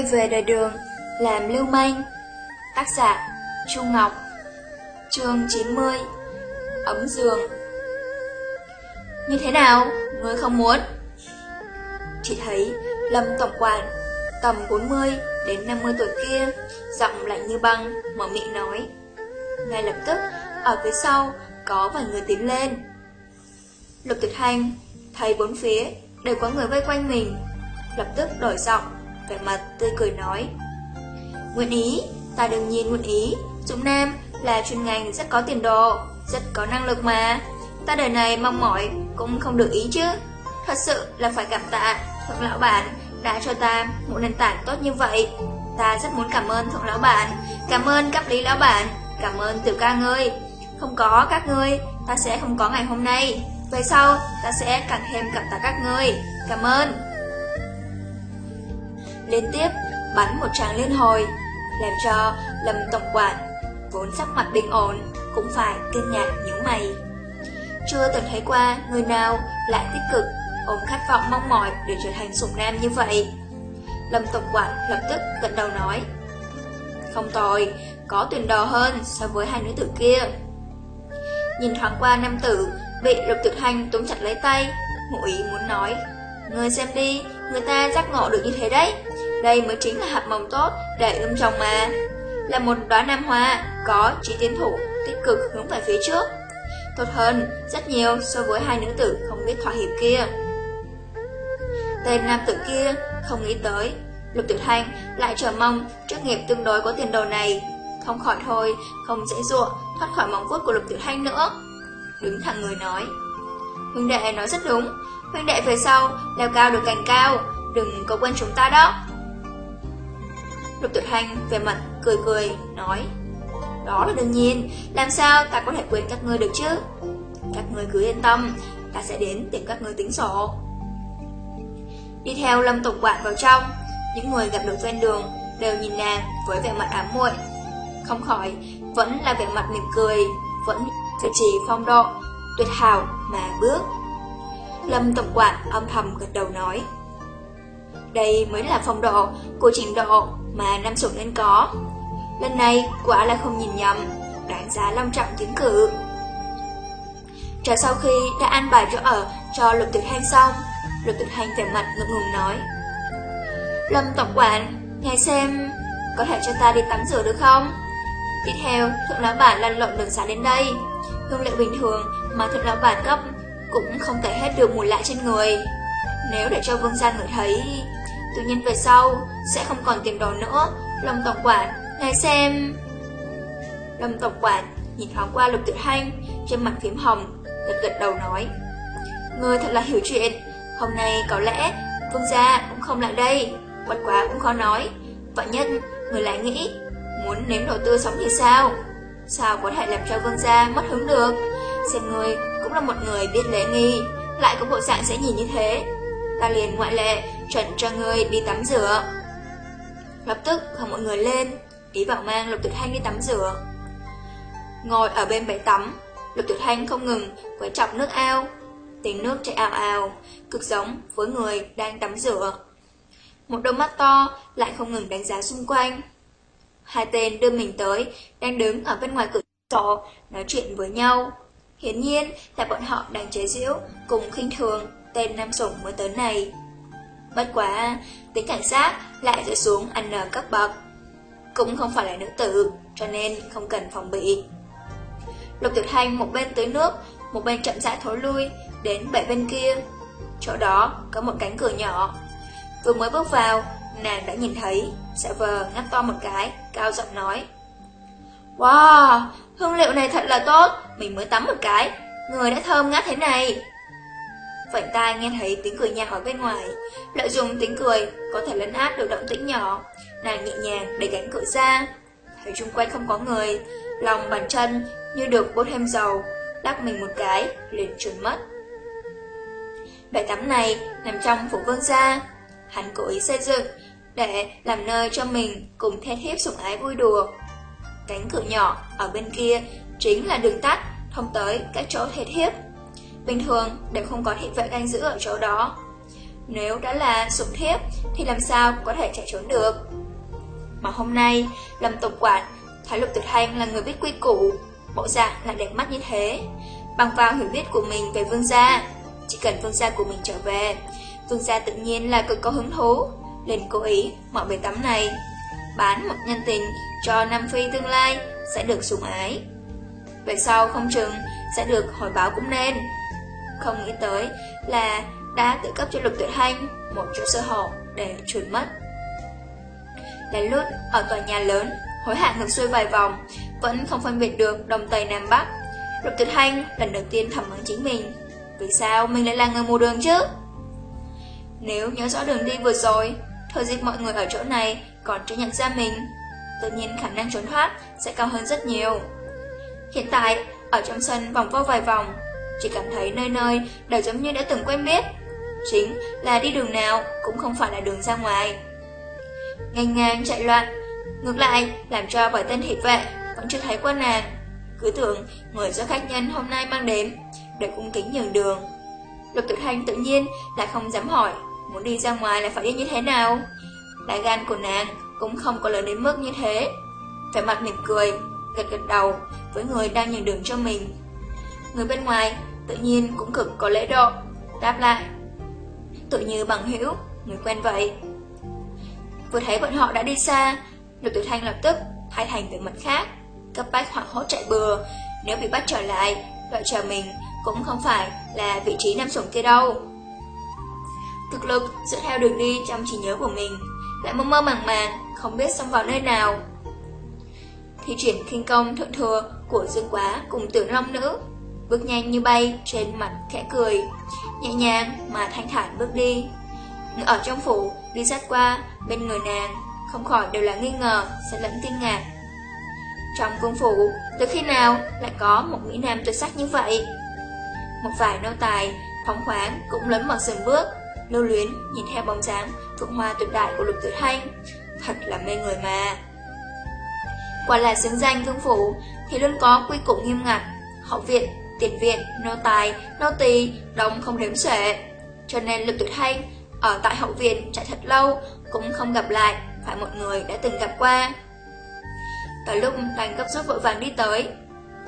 quay về đời đường, làm lưu manh. Tác giả Chu Ngọc Chương 90 Ấm giường Như thế nào? Ngươi không muốn? Chị thấy Lâm Tổng Quản tầm 40 đến 50 tuổi kia, giọng lạnh như băng, mở miệng nói. Ngay lập tức, ở phía sau có vài người tiến lên. Lục Tuyệt Hành thấy bốn phía đều có người vây quanh mình, lập tức đổi giọng, vẻ mặt tươi cười nói. Nguyện ý, ta đương nhiên nguyện ý, Dũng Nam là chuyên ngành rất có tiền đồ, rất có năng lực mà. Ta đời này mong mỏi cũng không được ý chứ. Thật sự là phải cảm tạ thượng lão bản đã cho ta một nền tảng tốt như vậy. Ta rất muốn cảm ơn thượng lão bản, cảm ơn cấp lý lão bản, cảm ơn tiểu ca ngươi. Không có các ngươi, ta sẽ không có ngày hôm nay. Về sau, ta sẽ càng thêm cảm tạ các ngươi. Cảm ơn. Liên tiếp bắn một tràng liên hồi, làm cho Lâm Tổng Quản vốn sắc mặt bình ổn cũng phải kinh ngạc những mày. Chưa từng thấy qua người nào lại tích cực ôm khát vọng mong mỏi để trở thành sủng nam như vậy. Lâm Tổng Quản lập tức gật đầu nói Không tồi, có tuyển đò hơn so với hai nữ tử kia. Nhìn thoáng qua nam tử, bị lục tuyệt hành túm chặt lấy tay, ngụ ý muốn nói Người xem đi, người ta giác ngộ được như thế đấy. Đây mới chính là hạt mầm tốt để ươm trồng mà. Là một đóa nam hoa, có trí tiến thủ, tích cực hướng về phía trước. Tốt hơn, rất nhiều so với hai nữ tử không biết thỏa hiệp kia. Tên nam tử kia không nghĩ tới, Lục Tiểu Thanh lại chờ mong trước nghiệp tương đối có tiền đồ này. Không khỏi thôi, không dễ dụa, thoát khỏi móng vuốt của Lục Tiểu Thanh nữa. Đứng thẳng người nói. Huynh đệ nói rất đúng, huynh đệ về sau leo cao được cành cao, đừng có quên chúng ta đó. Lục tuyệt hành về mặt cười cười, nói. Đó là đương nhiên, làm sao ta có thể quên các ngươi được chứ? Các ngươi cứ yên tâm, ta sẽ đến tìm các ngươi tính sổ. Đi theo Lâm Tổng Quản vào trong, những người gặp được ven đường đều nhìn nàng với vẻ mặt ám muội. Không khỏi, vẫn là vẻ mặt mỉm cười, vẫn cử chỉ phong độ, tuyệt hảo mà bước. Lâm Tổng Quản âm thầm gật đầu nói. Đây mới là phong độ của trình độ mà Nam Sủng nên có. Lần này quả là không nhìn nhầm, đáng giá long trọng tiến cử. Trở sau khi đã an bài chỗ ở cho Lục Tuyệt Hành xong, Lục Tuyệt Hành vẻ mặt ngượng ngùng nói. Lâm Tổng Quản, nghe xem, có thể cho ta đi tắm rửa được không? Tiếp theo, thượng lão bản lăn lộn đường xa đến đây. Hương liệu bình thường mà thượng lão bản cấp cũng không thể hết được mùi lạ trên người. Nếu để cho vương gia ngửi thấy, tự nhiên về sau sẽ không còn tiền đồ nữa. Lâm Tổng Quản, ngài xem... Lâm Tổng Quản nhìn thoáng qua Lục Tuyệt Hành, trên mặt phím hồng, gật gật đầu nói. Người thật là hiểu chuyện, hôm nay có lẽ vương gia cũng không lại đây, bất quá cũng khó nói. Vậy nhất, người lại nghĩ, muốn nếm đầu tư sống thì sao? Sao có thể làm cho vương gia mất hứng được? Xem người cũng là một người biết lễ nghi, lại có bộ dạng sẽ nhìn như thế. Ta liền ngoại lệ, chuẩn cho người đi tắm rửa. Lập tức hầu mọi người lên, ý bảo mang Lục Tuyệt Thanh đi tắm rửa. Ngồi ở bên bể tắm, Lục Tuyệt Thanh không ngừng quấy chọc nước ao. Tiếng nước chảy ào ào, cực giống với người đang tắm rửa. Một đôi mắt to lại không ngừng đánh giá xung quanh. Hai tên đưa mình tới, đang đứng ở bên ngoài cửa sổ, nói chuyện với nhau. Hiển nhiên là bọn họ đang chế giễu cùng khinh thường tên nam sủng mới tới này. Bất quá, tính cảnh sát lại rơi xuống ăn nở cấp bậc. Cũng không phải là nữ tử, cho nên không cần phòng bị. Lục Tiểu Thanh một bên tới nước, một bên chậm rãi thối lui, đến bể bên kia. Chỗ đó có một cánh cửa nhỏ. Vừa mới bước vào, nàng đã nhìn thấy, sợ vờ ngắt to một cái, cao giọng nói. Wow, hương liệu này thật là tốt, mình mới tắm một cái, người đã thơm ngát thế này. vạnh tai nghe thấy tiếng cười nhạt ở bên ngoài, lợi dụng tiếng cười có thể lấn át được động tĩnh nhỏ, nàng nhẹ nhàng đẩy cánh cửa ra. Thấy chung quanh không có người, lòng bàn chân như được bôi thêm dầu, lắc mình một cái, liền trốn mất. bài tắm này nằm trong phủ vương gia, hắn cố ý xây dựng để làm nơi cho mình cùng thét hiếp sủng ái vui đùa. Cánh cửa nhỏ ở bên kia chính là đường tắt thông tới các chỗ thiệt hiếp. Bình thường đều không có thị vệ canh giữ ở chỗ đó. Nếu đã là sủng thiếp thì làm sao có thể chạy trốn được Mà hôm nay, Lâm Tổng Quản, Thái Lục Tử Hành là người biết quy củ, Bộ dạng lại đẹp mắt như thế Bằng vào hiểu biết của mình về vương gia, Chỉ cần vương gia của mình trở về, Vương gia tự nhiên là cực có hứng thú, Liền cố ý mở bể tắm này, Bán một nhân tình cho Nam Phi tương lai Sẽ được sủng ái. Về sau không chừng Sẽ được hồi báo cũng nên. Không nghĩ tới là đã tự cấp cho Lục Tuyệt Hành Một chỗ sơ hở để trốn mất. Đến lút ở tòa nhà lớn, Hối hạn ngược xuôi vài vòng, Vẫn không phân biệt được Đông Tây Nam Bắc, Lục Tuyệt Hành lần đầu tiên thẩm mắng chính mình, Vì sao mình lại là người mù đường chứ? Nếu nhớ rõ đường đi vừa rồi Thời dịp mọi người ở chỗ này Còn chưa nhận ra mình Tự nhiên khả năng trốn thoát sẽ cao hơn rất nhiều Hiện tại, Ở trong sân vòng vo vài vòng, Chỉ cảm thấy nơi nơi đều giống như đã từng quen biết Chính là đi đường nào Cũng không phải là đường ra ngoài Ngang ngang chạy loạn, Ngược lại làm cho vài tên thị vệ Vẫn chưa thấy qua nàng cứ tưởng người do khách nhân hôm nay mang đến để cung kính nhường đường. Lục Tử Thanh tự nhiên lại không dám hỏi muốn đi ra ngoài là phải đi như thế nào. Đại gan của nàng cũng không có lớn đến mức như thế. Phải mặt mỉm cười, gật gật đầu với người đang nhường đường cho mình. Người bên ngoài tự nhiên cũng cực có lễ độ, đáp lại. Tự như bằng hữu, người quen vậy. Vừa thấy bọn họ đã đi xa, Lục Tử Thanh lập tức thay thành từ mặt khác cấp bách hoảng hốt chạy bừa. Nếu bị bắt trở lại, đợi chờ mình cũng không phải là vị trí nam sủng kia đâu. Thực lực dựa theo đường đi trong trí nhớ của mình, lại mơ mơ màng màng, không biết xông vào nơi nào. Thi triển kinh công thượng thừa của Dương Quá cùng tưởng long nữ, bước nhanh như bay trên mặt khẽ cười, nhẹ nhàng mà thanh thản bước đi. Ở trong phủ, đi sát qua, bên người nàng, không khỏi đều là nghi ngờ, sẽ lẫn kinh ngạc. Trong cung phủ, từ khi nào lại có một Mỹ Nam tuyệt sắc như vậy? Một vài nô tài, phóng khoáng cũng lấn mở sườn bước, lưu luyến nhìn theo bóng dáng phượng hoa tuyệt đại của lục tử thanh. Thật là mê người mà. Quả là xứng danh vương phủ thì luôn có quy củ nghiêm ngặt, hậu viện, tiền viện, nô tài, nô tỳ, đông không đếm xuể. Cho nên lục tử thanh ở tại hậu viện chạy thật lâu cũng không gặp lại phải một người đã từng gặp qua. Cả lúc đang cấp rút vội vàng đi tới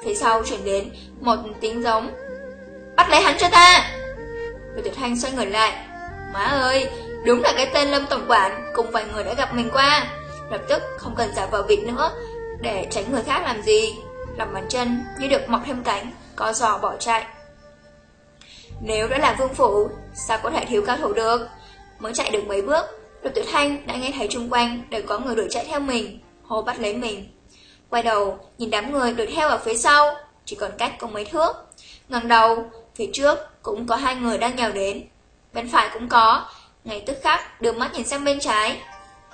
Phía sau chuyển đến một tiếng giống Bắt lấy hắn cho ta Lục Tuyệt Thanh xoay người lại Má ơi, đúng là cái tên Lâm Tổng Quản Cùng vài người đã gặp mình qua. Lập tức không cần giả vờ vịt nữa Để tránh người khác làm gì. Lòng bàn chân như được mọc thêm cánh Có giò bỏ chạy. Nếu đã là vương phủ Sao có thể thiếu cao thủ được? Mới chạy được mấy bước Lục Tuyệt Thanh đã nghe thấy chung quanh Đều có người đuổi chạy theo mình Hô bắt lấy mình. Quay đầu, nhìn đám người đuổi theo ở phía sau, chỉ còn cách có mấy thước. ngẩng đầu, phía trước cũng có hai người đang nhào đến. Bên phải cũng có, ngay tức khắc đưa mắt nhìn sang bên trái.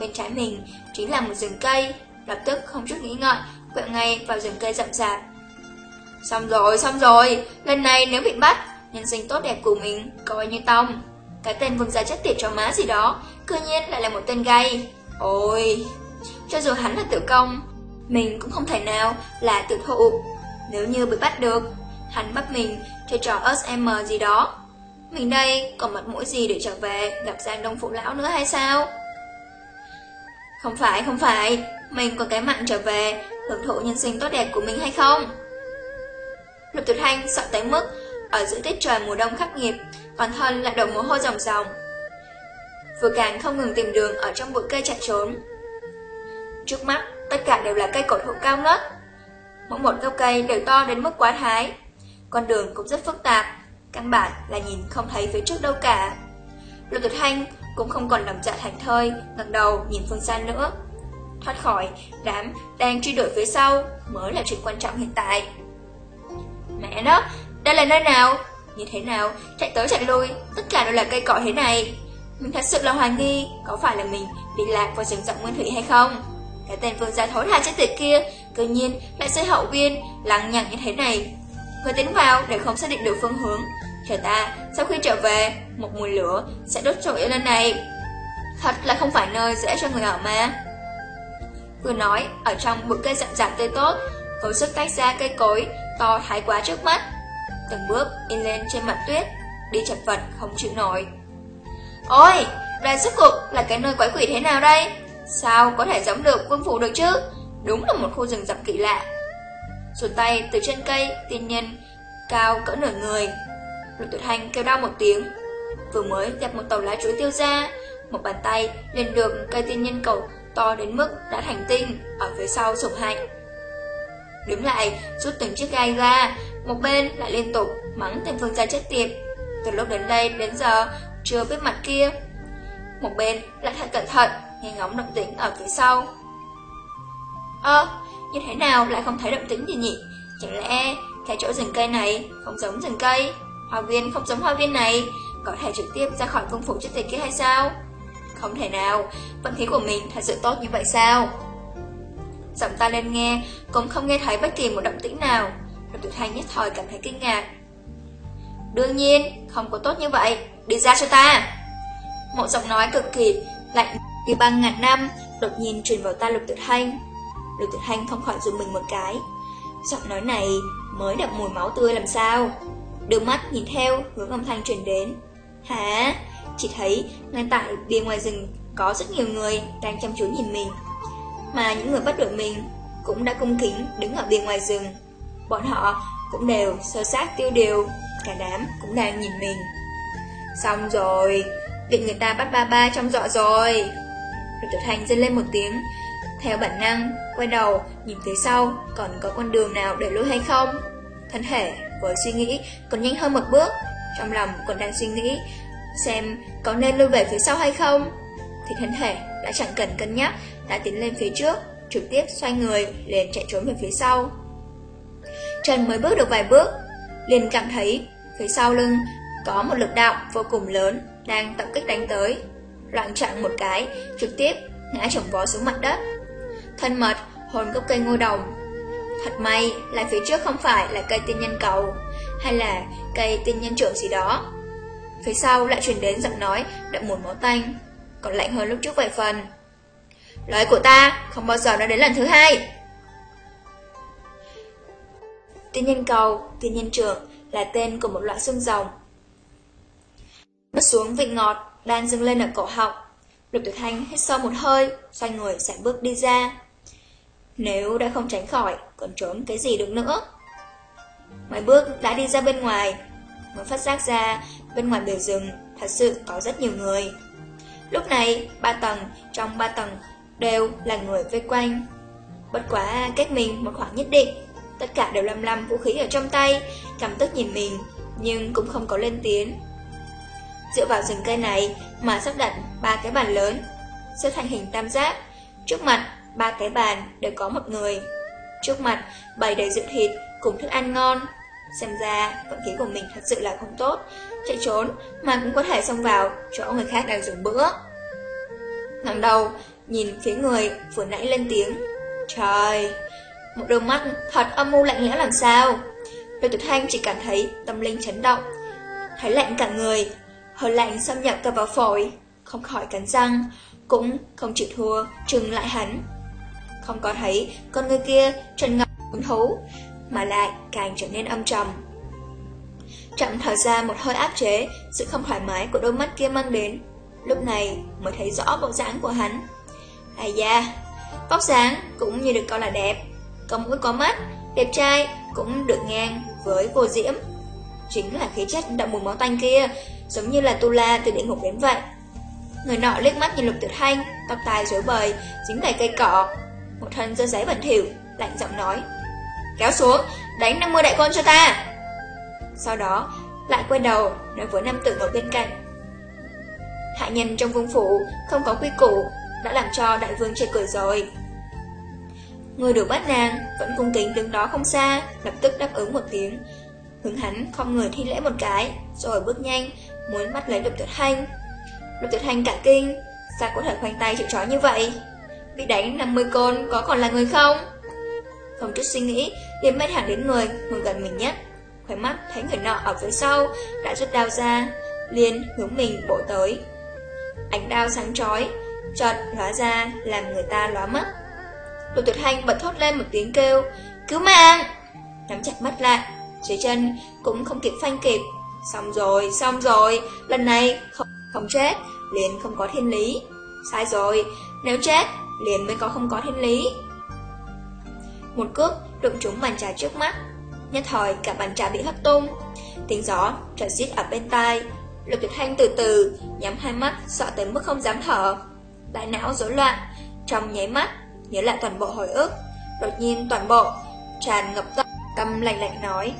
Bên trái mình chính là một rừng cây, lập tức không chút nghĩ ngợi, quẹo ngay vào rừng cây rậm rạp. Xong rồi, xong rồi, lần này nếu bị bắt, nhân sinh tốt đẹp của mình coi như tông. Cái tên vương gia chất tiệt cho má gì đó, cư nhiên lại là một tên gay. Ôi, cho dù hắn là tử công, mình cũng không thể nào là tự thụ. Nếu như bị bắt được, hắn bắt mình chơi trò SM gì đó. Mình đây còn mặt mũi gì để trở về gặp Giang Đông Phụ Lão nữa hay sao? Không phải, không phải, mình có cái mạng trở về hưởng thụ nhân sinh tốt đẹp của mình hay không? Lục Tuyệt Thanh sợ tới mức ở giữa tiết trời mùa đông khắc nghiệt, toàn thân lại đổ mồ hôi ròng ròng. Vừa càng không ngừng tìm đường ở trong bụi cây chạy trốn. Trước mắt tất cả đều là cây cổ thụ cao ngất. Mỗi một gốc cây đều to đến mức quá thái. Con đường cũng rất phức tạp, căn bản là nhìn không thấy phía trước đâu cả. Lục Tuyệt hành cũng không còn lòng dạ thành thơi, ngẩng đầu nhìn phương xa nữa. Thoát khỏi đám đang truy đuổi phía sau mới là chuyện quan trọng hiện tại. Mẹ nó, đây là nơi nào? Như thế nào? Chạy tới chạy lui, tất cả đều là cây cỏ thế này. Mình thật sự là hoài nghi, có phải là mình bị lạc vào rừng rậm nguyên thủy hay không? Cái tên vương gia thối tha chết tiệt kia Tự nhiên lại xây hậu viên Lăng nhằng như thế này Người tiến vào đều không xác định được phương hướng Chờ ta sau khi trở về Một mùi lửa sẽ đốt trội lên này Thật là không phải nơi dễ cho người ở mà Vừa nói Ở trong bụi cây rậm rạp tươi tốt Cố sức tách ra cây cối To thái quá trước mắt Từng bước in lên trên mặt tuyết Đi chật vật không chịu nổi Ôi, đây sức cục là cái nơi quái quỷ thế nào đây? Sao có thể giống được quân phủ được chứ? Đúng là một khu rừng rậm kỳ lạ. Xuân tay từ trên cây, tiên nhân cao cỡ nửa người. Lục tuyệt hành kêu đau một tiếng. Vừa mới dẹp một tàu lá chuối tiêu ra, một bàn tay liền được cây tiên nhân cầu to đến mức đã thành tinh ở phía sau sụp hạnh. Đứng lại, rút từng chiếc gai ra, một bên lại liên tục mắng tên phương gia chết tiệt. Từ lúc đến đây đến giờ chưa biết mặt kia. Một bên lại thật cẩn thận, nghe ngóng động tĩnh ở phía sau. Ơ, như thế nào lại không thấy động tĩnh gì nhỉ? Chẳng lẽ cái chỗ rừng cây này không giống rừng cây, hoa viên không giống hoa viên này, có thể trực tiếp ra khỏi công phủ chất tịch kia hay sao? Không thể nào, vận khí của mình thật sự tốt như vậy sao? Giọng ta lên nghe, cũng không nghe thấy bất kỳ một động tĩnh nào. Lục Tuyệt Thanh nhất thời cảm thấy kinh ngạc. Đương nhiên, không có tốt như vậy, đi ra cho ta. Một giọng nói cực kỳ lạnh như băng ngàn năm, đột nhiên truyền vào tai Lục Tuyệt Thanh. Lục Tuyệt Thanh không khỏi dùng mình một cái. Giọng nói này mới đập mùi máu tươi làm sao? Đưa mắt nhìn theo hướng âm thanh truyền đến. Hả? Chỉ thấy ngay tại bìa ngoài rừng có rất nhiều người đang chăm chú nhìn mình. Mà những người bắt đuổi mình cũng đã cung kính đứng ở bìa ngoài rừng. Bọn họ cũng đều sơ sát tiêu điều, cả đám cũng đang nhìn mình. Xong rồi, bị người ta bắt ba ba trong dọa rồi. Lục tuyệt hành dâng lên một tiếng, theo bản năng, quay đầu, nhìn phía sau, còn có con đường nào để lui hay không? Thân thể, với suy nghĩ, còn nhanh hơn một bước, trong lòng còn đang suy nghĩ, xem có nên lui về phía sau hay không? Thì thân thể đã chẳng cần cân nhắc, đã tiến lên phía trước, trực tiếp xoay người, liền chạy trốn về phía sau. Trần mới bước được vài bước, liền cảm thấy phía sau lưng có một lực đạo vô cùng lớn đang tập kích đánh tới. Loạn chặn một cái, trực tiếp ngã chồng vó xuống mặt đất. Thân mật, hồn gốc cây ngô đồng. Thật may là phía trước không phải là cây tiên nhân cầu, hay là cây tiên nhân trưởng gì đó. Phía sau lại truyền đến giọng nói đậm mùi máu tanh, còn lạnh hơn lúc trước vài phần. Lời của ta không bao giờ nói đến lần thứ hai. Tiên nhân cầu, tiên nhân trưởng là tên của một loại xương rồng. Mất xuống vị ngọt, đang dâng lên ở cổ họng. Lục Tử Thanh hít sâu một hơi, xoay người sẽ bước đi ra. Nếu đã không tránh khỏi, còn trốn cái gì được nữa? Mấy bước đã đi ra bên ngoài, mới phát giác ra bên ngoài bể rừng thật sự có rất nhiều người. Lúc này, ba tầng trong ba tầng đều là người vây quanh. Bất quá cách mình một khoảng nhất định, tất cả đều lăm lăm vũ khí ở trong tay, cầm tức nhìn mình, nhưng cũng không có lên tiếng. Dựa vào rừng cây này mà sắp đặt ba cái bàn lớn, xếp thành hình tam giác. Trước mặt, ba cái bàn đều có một người. Trước mặt, bày đầy rượu thịt cùng thức ăn ngon. Xem ra, vận khí của mình thật sự là không tốt. Chạy trốn mà cũng có thể xông vào chỗ người khác đang dùng bữa. Ngằng đầu, nhìn phía người vừa nãy lên tiếng. Trời, một đôi mắt thật âm mưu lạnh lẽo làm sao. Lôi tuyệt thanh chỉ cảm thấy tâm linh chấn động. Thấy lạnh cả người, hơi lạnh xâm nhập cả vào phổi, không khỏi cắn răng, cũng không chịu thua, trừng lại hắn. Không có thấy con người kia trần ngọc hứng thú, mà lại càng trở nên âm trầm. Chậm thở ra một hơi áp chế sự không thoải mái của đôi mắt kia mang đến, lúc này mới thấy rõ bộ dáng của hắn. Ai da, vóc dáng cũng như được coi là đẹp, có mũi có mắt, đẹp trai cũng được ngang với vô diễm. Chính là khí chất đậm mùi máu tanh kia, giống như là tu la từ địa ngục đến vậy. Người nọ liếc mắt nhìn lục tuyệt thanh, tóc tai rối bời, dính đầy cây cỏ. Một thân dơ giấy bẩn thỉu, lạnh giọng nói. Kéo xuống, đánh 50 đại quân cho ta. Sau đó, lại quay đầu, nói với nam tử ở bên cạnh. Hạ nhân trong vương phủ, không có quy củ, đã làm cho đại vương chê cười rồi. Người được bắt nàng, vẫn cung kính đứng đó không xa, lập tức đáp ứng một tiếng. Hướng hắn không người thi lễ một cái, rồi bước nhanh, muốn bắt lấy lục tuyệt thanh. Lục tuyệt thanh cả kinh, sao có thể khoanh tay chịu trói như vậy? Bị đánh 50 côn có còn là người không? Không chút suy nghĩ, liền bay thẳng đến người, người gần mình nhất. Khói mắt thấy người nọ ở phía sau, đã rút đao ra, liền hướng mình bộ tới. Ánh đao sáng chói, chợt lóa ra làm người ta lóa mắt. Lục tuyệt hành bật thốt lên một tiếng kêu, cứu mạng! Nắm chặt mắt lại, dưới chân cũng không kịp phanh kịp. Xong rồi, xong rồi, lần này không, không chết, liền không có thiên lý. Sai rồi, nếu chết, liền mới có không có thiên lý. Một cước đụng trúng bàn trà trước mắt, nhất thời cả bàn trà bị hất tung. Tiếng gió trở xít ở bên tai, Lục Tuyệt Thanh từ từ nhắm hai mắt, sợ tới mức không dám thở. Đại não rối loạn, trong nháy mắt nhớ lại toàn bộ hồi ức, đột nhiên toàn bộ tràn ngập tâm, tâm lạnh lạnh nói: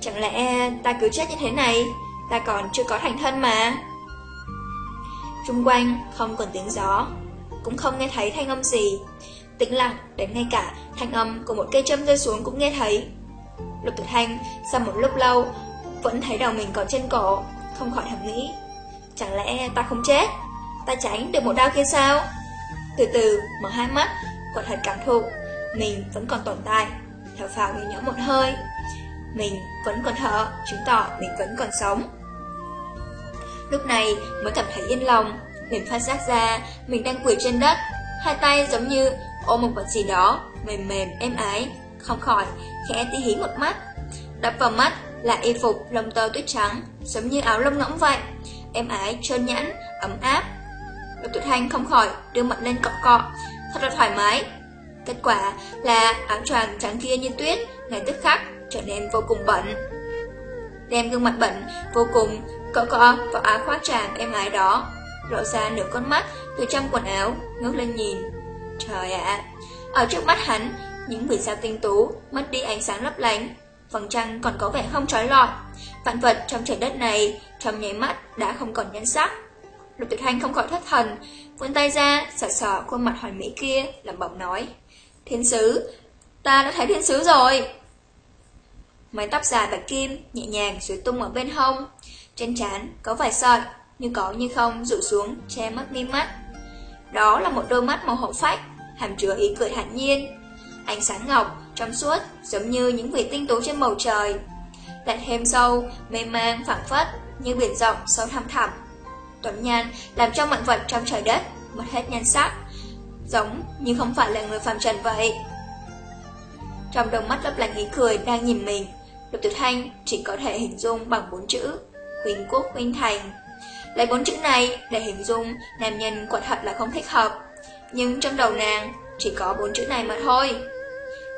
"Chẳng lẽ ta cứ chết như thế này, ta còn chưa có thành thân mà?" Trung quanh không còn tiếng gió, cũng không nghe thấy thanh âm gì. Tĩnh lặng đến ngay cả thanh âm của một cây châm rơi xuống cũng nghe thấy. Lục Tử Thanh sau một lúc lâu vẫn thấy đầu mình còn trên cổ, không khỏi thầm nghĩ. Chẳng lẽ ta không chết? Ta tránh được một đau kia sao? Từ từ mở hai mắt, quả thật cảm thụ, mình vẫn còn tồn tại. Thở phào nhẹ nhõm một hơi. Mình vẫn còn thở, chứng tỏ mình vẫn còn sống. Lúc này mới cảm thấy yên lòng, liền phát giác ra mình đang quỳ trên đất, hai tay giống như ôm một vật gì đó, mềm mềm, êm ái, không khỏi, khẽ tí hí một mắt. Đập vào mắt là y phục lông tơ tuyết trắng, giống như áo lông ngỗng vậy, êm ái, trơn nhẵn, ấm áp. Lục Tuyệt Thanh không khỏi đưa mặt lên cọ cọ, thật là thoải mái. Kết quả là áo choàng trắng kia như tuyết, ngày tức khắc trở nên vô cùng bẩn. Đem gương mặt bẩn vô cùng cọ cọ vào áo khoác tràng êm ái đó, lộ ra nửa con mắt từ trong quần áo, ngước lên nhìn. Trời ạ, ở trước mắt hắn, những vì sao tinh tú mất đi ánh sáng lấp lánh, phần trăng còn có vẻ không trói lọi. Vạn vật trong trời đất này trong nháy mắt đã không còn nhân sắc. Lục Tuyệt Hành không khỏi thất thần, vươn tay ra, sờ sờ khuôn mặt hoàn mỹ kia, lẩm bẩm nói: "Thiên sứ, ta đã thấy thiên sứ rồi." Mái tóc dài bạch kim nhẹ nhàng xuôi tung ở bên hông, trên trán có vài sợi, như có như không rủ xuống che mất mi mắt. Đó là một đôi mắt màu hậu phách, hàm chứa ý cười hạnh nhiên. Ánh sáng ngọc, trong suốt, giống như những vì tinh tú trên bầu trời. Lại thêm sâu, mê mang, phẳng phất, như biển rộng, sâu thăm thẳm. Tuấn nhan làm cho mọi vật trong trời đất mất hết nhan sắc, giống như không phải là người phàm trần vậy. Trong đôi mắt lấp lánh ý cười đang nhìn mình, Lục tuyệt Thanh chỉ có thể hình dung bằng bốn chữ, huynh quốc huynh thành. Lấy bốn chữ này để hình dung nam nhân quả thật là không thích hợp, nhưng trong đầu nàng chỉ có bốn chữ này mà thôi.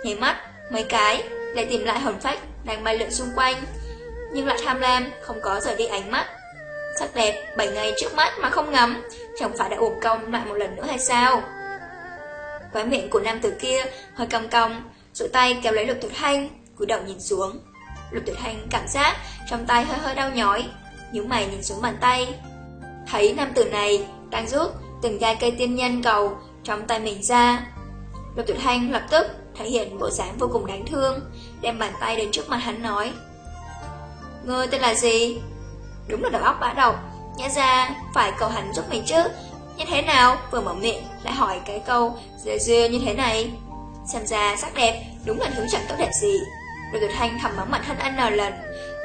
Nhảy mắt, mấy cái, lại tìm lại hồn phách đang bay lượn xung quanh, nhưng lại tham lam, không có rời đi ánh mắt. Sắc đẹp, bảy ngày trước mắt mà không ngắm, chẳng phải đã uổng công lại một lần nữa hay sao? Khóe miệng của nam tử kia hơi cong cong, rụi tay kéo lấy lục tuyệt thanh, cúi đầu nhìn xuống. Lục tuyệt thanh cảm giác trong tay hơi hơi đau nhói, nhíu mày nhìn xuống bàn tay. Thấy nam tử này đang rút từng gai cây tiên nhân cầu trong tay mình ra. Lục tuyệt thanh lập tức thể hiện bộ dáng vô cùng đáng thương, đem bàn tay đến trước mặt hắn nói. Ngươi tên là gì? Đúng là đầu óc bã độc, nhã ra phải cầu hắn giúp mình chứ. Như thế nào, vừa mở miệng lại hỏi cái câu dê dê như thế này. Xem ra sắc đẹp đúng là thứ chẳng tốt đẹp gì. Lục tuyệt thanh thầm mắng mặt thân ăn nở lần,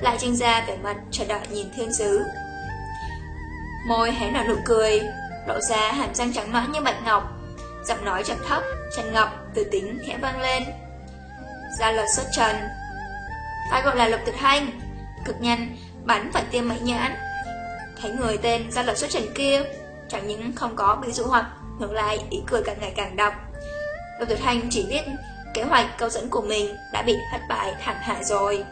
lại trinh ra vẻ mặt chờ đợi nhìn thiên sứ. Môi hé nở nụ cười, lộ ra hàm răng trắng nõn như bạch ngọc, giọng nói trầm thấp, trần ngọc, từ tính khẽ vang lên. Ra lời xuất trần. Ta gọi là Lục Tuyệt Thanh, cực nhanh, bắn phải tiêm mãy nhãn. Thấy người tên ra lời xuất trần kia, chẳng những không có bị dụ hoặc, ngược lại ý cười càng ngày càng độc. Lục Tuyệt Thanh chỉ biết kế hoạch câu dẫn của mình đã bị thất bại thảm hại rồi.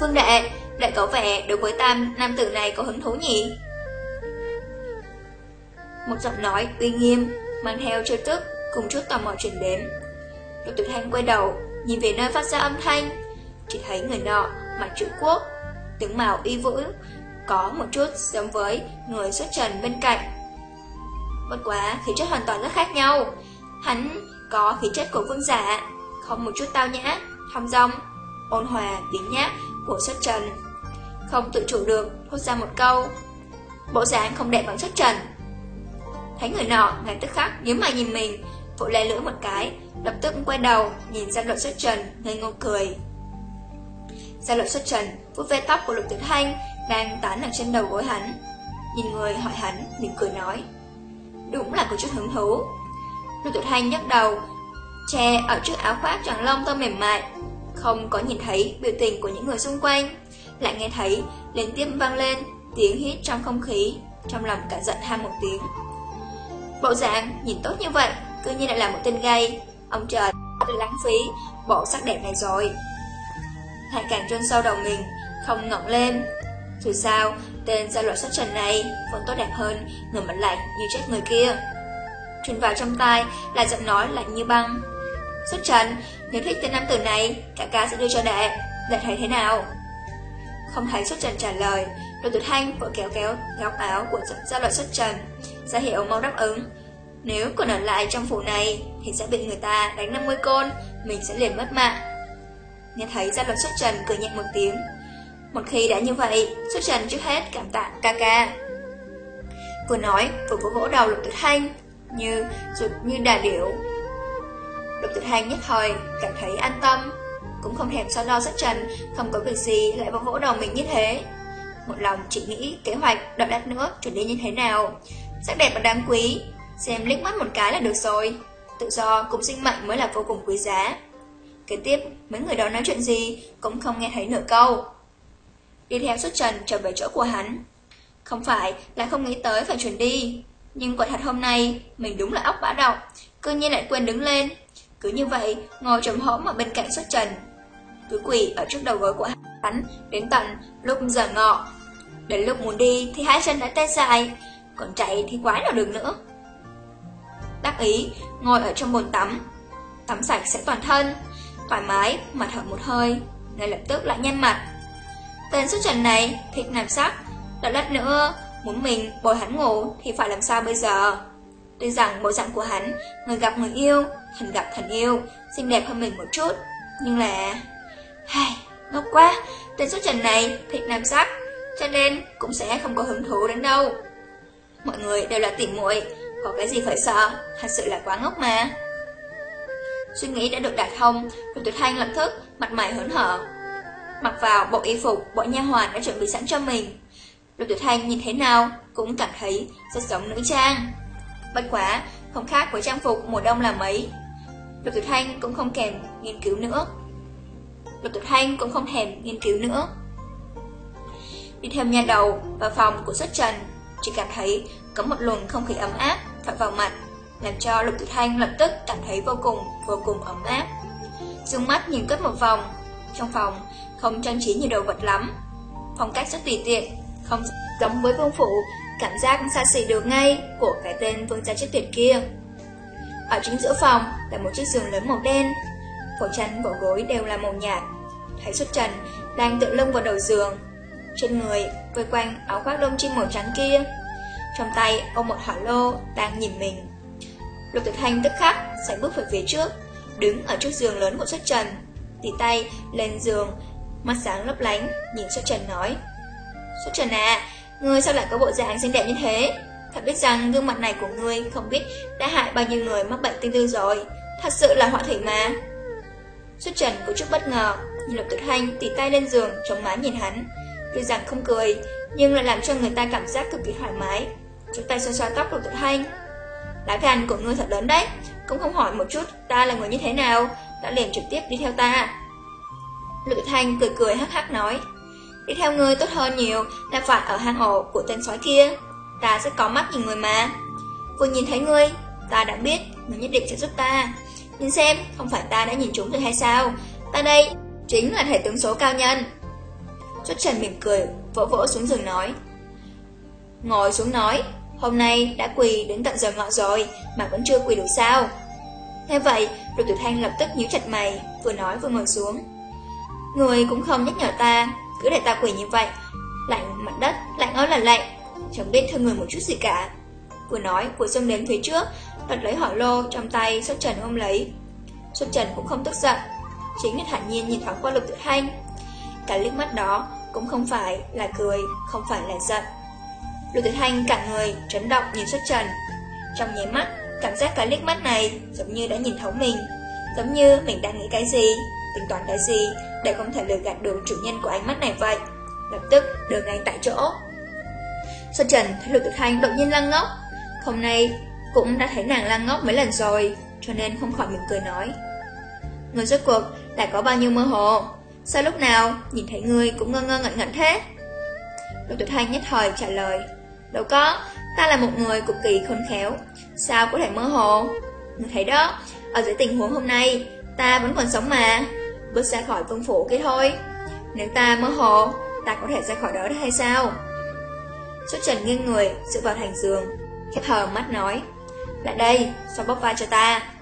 Phương đệ, đệ có vẻ đối với tam nam tử này có hứng thú nhỉ? Một giọng nói uy nghiêm, mang theo trêu tức, cùng chút tò mò truyền đến. Lục Tử Thanh quay đầu, nhìn về nơi phát ra âm thanh, chỉ thấy người nọ mặc chữ quốc, tướng màu y vũ, có một chút giống với người xuất trần bên cạnh. Bất quá, khí chất hoàn toàn rất khác nhau. Hắn có khí chất của vương giả, không một chút tao nhã, thong dong, ôn hòa, biến nhát của xuất trần. Không tự chủ được, thốt ra một câu. Bộ dáng không đẹp bằng xuất trần. Thấy người nọ, ngay tức khắc nhớ mà nhìn mình, vội lê lưỡi một cái, lập tức quay đầu, nhìn ra lộ xuất trần, ngây ngô cười. Gia lộ xuất trần, vuốt ve tóc của lục tử thanh, đang tán ở trên đầu gối hắn. Nhìn người hỏi hắn, mỉm cười nói. Đúng là có chút hứng thú. Lục tử thanh nhấc đầu, che ở trước áo khoác tròn lông tơ mềm mại, không có nhìn thấy biểu tình của những người xung quanh, lại nghe thấy liên tiếp vang lên tiếng hít trong không khí, trong lòng cả giận ham một tiếng. Bộ dạng nhìn tốt như vậy, cứ như lại là một tên gay, ông trời đã lãng phí bộ sắc đẹp này rồi. Lại càng trôn sâu đầu mình, không ngẩng lên. Dù sao, tên gia loại xuất trần này vẫn tốt đẹp hơn người mặt lạnh như chết người kia. Truyền vào trong tai là giọng nói lạnh như băng. Xuất trần, nếu thích tên nam tử này, cả ca sẽ đưa cho đệ, đệ thấy thế nào? Không thấy xuất trần trả lời, Lô Tử Thanh vội kéo kéo góc áo của gia luật xuất trần, ra hiệu mau đáp ứng. Nếu còn ở lại trong phủ này thì sẽ bị người ta đánh 50 côn, mình sẽ liền mất mạng. Nghe thấy gia luật xuất trần cười nhẹ một tiếng. Một khi đã như vậy, xuất trần trước hết cảm tạ ca ca. Vừa nói, vừa vỗ vỗ đầu Lục Tử Thanh, như rụt như đà điểu. Lục Tử Thanh nhất thời cảm thấy an tâm, cũng không thèm so đo xuất trần, không có việc gì lại vỗ vỗ đầu mình như thế. Một lòng chỉ nghĩ kế hoạch đợi lát nữa chuẩn đi như thế nào. Sắc đẹp và đáng quý, xem liếc mắt một cái là được rồi. Tự do cùng sinh mệnh mới là vô cùng quý giá. Kế tiếp, mấy người đó nói chuyện gì cũng không nghe thấy nửa câu. Đi theo xuất trần trở về chỗ của hắn. Không phải là không nghĩ tới phải chuẩn đi, nhưng quả thật hôm nay mình đúng là óc bã động, cơ nhiên lại quên đứng lên. Cứ như vậy, ngồi trầm hõm ở bên cạnh xuất trần. Cứ quỷ ở trước đầu gối của hắn, đến tận lúc giờ ngọ. Đến lúc muốn đi thì hai chân đã tê dại, còn chạy thì quái nào được nữa. Đắc ý, ngồi ở trong bồn tắm. Tắm sạch sẽ toàn thân, thoải mái mà thở một hơi, ngay lập tức lại nhăn mặt. Tên xuất trần này thịt làm sắc, đợi lát nữa muốn mình bồi hắn ngủ thì phải làm sao bây giờ? Tuy rằng bộ dạng của hắn, người gặp người yêu, thần gặp thần yêu, xinh đẹp hơn mình một chút, nhưng là... Hay, ngốc quá, tên xuất trần này thịt nam sắc, cho nên cũng sẽ không có hứng thú đến đâu. Mọi người đều là tỉ muội, có cái gì phải sợ, thật sự là quá ngốc mà. Suy nghĩ đã được đạt thông, Lục Tuyệt Thanh lập tức, mặt mày hớn hở. Mặc vào bộ y phục, bộ nha hoàn đã chuẩn bị sẵn cho mình. Lục Tuyệt Thanh nhìn thế nào, cũng cảm thấy rất giống nữ trang. Bất quá, không khác với trang phục mùa đông là mấy. Lục Tuyệt Thanh cũng không kèm nghiên cứu nữa. Lục Tuyệt Thanh cũng không thèm nghiên cứu nữa. Đi theo nhà đầu vào phòng của xuất trần, chỉ cảm thấy có một luồng không khí ấm áp phạm vào mặt làm cho Lục Tuyệt Thanh lập tức cảm thấy vô cùng, vô cùng ấm áp. Dương mắt nhìn quét một vòng, trong phòng không trang trí nhiều đồ vật lắm. Phong cách rất tùy tiện, không giống với vương phủ, cảm giác xa xỉ được ngay của cái tên vương gia chết tuyệt kia. Ở chính giữa phòng là một chiếc giường lớn màu đen, Bộ chăn bộ gối đều là màu nhạt. Thấy xuất trần đang tự lưng vào đầu giường, trên người vây quanh áo khoác lông chim màu trắng kia. Trong tay ôm một hỏa lô đang nhìn mình. Lục Tử Thanh tức khắc sải bước về phía trước, đứng ở trước giường lớn của Xuất Trần, tỉ tay lên giường, mắt sáng lấp lánh, nhìn Xuất Trần nói: "Xuất Trần à, ngươi sao lại có bộ dạng xinh đẹp như thế? Thật biết rằng gương mặt này của ngươi không biết đã hại bao nhiêu người mắc bệnh tinh tư rồi, thật sự là họa thủy mà." Xuất Trần có chút bất ngờ, nhìn Lục Tử Thanh tỉ tay lên giường, chống má nhìn hắn, tuy rằng không cười, nhưng lại làm cho người ta cảm giác cực kỳ thoải mái. Chúng tay xoa xoa tóc Lục tuyết Thanh, Lá gan của ngươi thật lớn đấy. Cũng không hỏi một chút ta là người như thế nào Đã liền trực tiếp đi theo ta. Lữ Thanh cười cười hắc hắc nói Đi theo ngươi tốt hơn nhiều Là phải ở hang ổ của tên sói kia. Ta sẽ có mắt nhìn người mà. Vừa nhìn thấy ngươi Ta đã biết ngươi nhất định sẽ giúp ta. Nhìn xem không phải ta đã nhìn chúng rồi hay sao? Ta đây chính là thể tướng số cao nhân. Xuất trần mỉm cười Vỗ vỗ xuống giường nói. Ngồi xuống nói Hôm nay đã quỳ đến tận giờ ngọ rồi Mà vẫn chưa quỳ đủ sao? Thế vậy Lục Tử Thanh lập tức nhíu chặt mày Vừa nói vừa ngồi xuống. Người cũng không nhắc nhở ta Cứ để ta quỳ như vậy. Lạnh mặt đất, lạnh ớt là lạnh Chẳng biết thương người một chút gì cả. Vừa nói vừa xông đến phía trước Đoạt lấy hỏi lô trong tay Xuất Trần ôm lấy Xuất Trần cũng không tức giận Chính là thản nhiên nhìn thoáng qua Lục tự Thanh Cả liếc mắt đó cũng không phải là cười Không phải là giận Lục tự Thanh cả người chấn động nhìn xuất trần. Trong nháy mắt, cảm giác cái liếc mắt này giống như đã nhìn thấu mình, giống như mình đang nghĩ cái gì, tính toán cái gì để không thể lừa gạt được chủ nhân của ánh mắt này vậy. Lập tức đưa ngay tại chỗ. Xuất Trần thấy Lục tự Thanh đột nhiên lăng ngốc, hôm nay cũng đã thấy nàng lăng ngốc mấy lần rồi, cho nên không khỏi mỉm cười nói. Người rốt cuộc lại có bao nhiêu mơ hồ, sao lúc nào nhìn thấy người cũng ngơ ngơ ngẩn ngẩn thế? Lục tuyệt Thanh nhất thời trả lời Đâu có, ta là một người cực kỳ khôn khéo, sao có thể mơ hồ? Người thấy đó, ở dưới tình huống hôm nay, ta vẫn còn sống mà. Bước ra khỏi vương phủ kia thôi. Nếu ta mơ hồ, ta có thể ra khỏi đó hay sao? Xuất trần nghiêng người, dựa vào thành giường, khép hờ mắt nói. Lại đây, xoa bóp vai cho ta.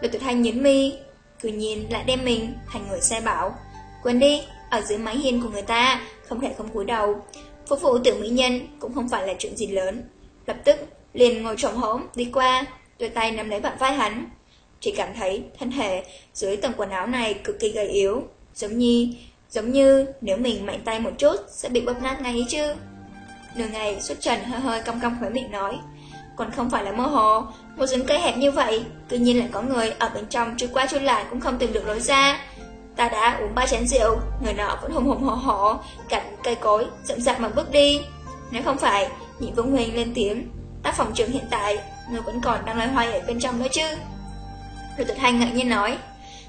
Lục tuyệt thanh nhấn mi, cứ nhìn lại đem mình thành người xe bảo. Quên đi, ở dưới mái hiên của người ta, không thể không cúi đầu. Phục vụ tiểu mỹ nhân cũng không phải là chuyện gì lớn. Lập tức, liền ngồi trồng hỗn đi qua, đôi tay nắm lấy bạn vai hắn. Chỉ cảm thấy thân thể dưới tầng quần áo này cực kỳ gầy yếu, giống như giống như nếu mình mạnh tay một chút sẽ bị bóp nát ngay chứ. Nửa ngày xuất trần hơi hơi cong cong khóe miệng nói, còn không phải là mơ hồ, một rừng cây hẹp như vậy, tự nhiên lại có người ở bên trong trôi qua trôi lại cũng không tìm được lối ra. Ta đã uống ba chén rượu, người nọ vẫn hùng hùng hổ hổ, cạnh cây cối, chậm rãi mà bước đi. Nếu không phải, nhị vương huynh lên tiếng, tác phòng trường hiện tại, người vẫn còn đang loay hoay ở bên trong nữa chứ. Rồi tuyệt thanh ngạc nhiên nói,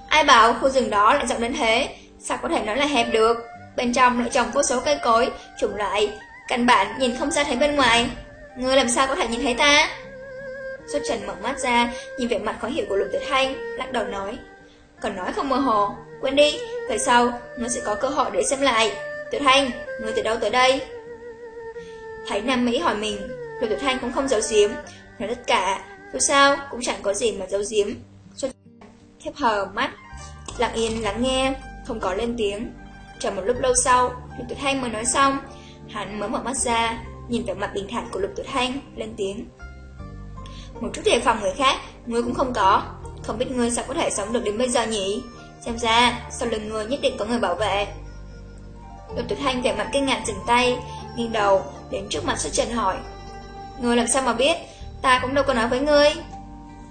ai bảo khu rừng đó lại rộng đến thế, sao có thể nói là hẹp được. Bên trong lại trồng vô số cây cối, trùng lại, căn bản nhìn không ra thấy bên ngoài. Ngươi làm sao có thể nhìn thấy ta? Xuất Trần mở mắt ra, nhìn vẻ mặt khó hiểu của Lục Tuyệt Thanh, lắc đầu nói. Còn nói không mơ hồ, quên đi, về sau, ngươi sẽ có cơ hội để xem lại. Tuyệt Thanh, ngươi từ đâu tới đây? Thấy Nam Mỹ hỏi mình, Lục Tuyệt Thanh cũng không giấu giếm, nói tất cả, dù sao cũng chẳng có gì mà giấu giếm. Xuất khép hờ mắt, lặng yên lắng nghe, không có lên tiếng. Chờ một lúc lâu sau, Lục Tuyệt Thanh mới nói xong, hắn mới mở mắt ra, nhìn vẻ mặt bình thản của Lục Tuyệt Thanh, lên tiếng. Một chút đề phòng người khác, ngươi cũng không có. Không biết ngươi sao có thể sống được đến bây giờ nhỉ? Xem ra, sau lưng ngươi nhất định có người bảo vệ. Lục Tuyệt Thanh vẻ mặt kinh ngạc dừng tay, nghiêng đầu, đến trước mặt xuất trần hỏi. Ngươi làm sao mà biết? Ta cũng đâu có nói với ngươi.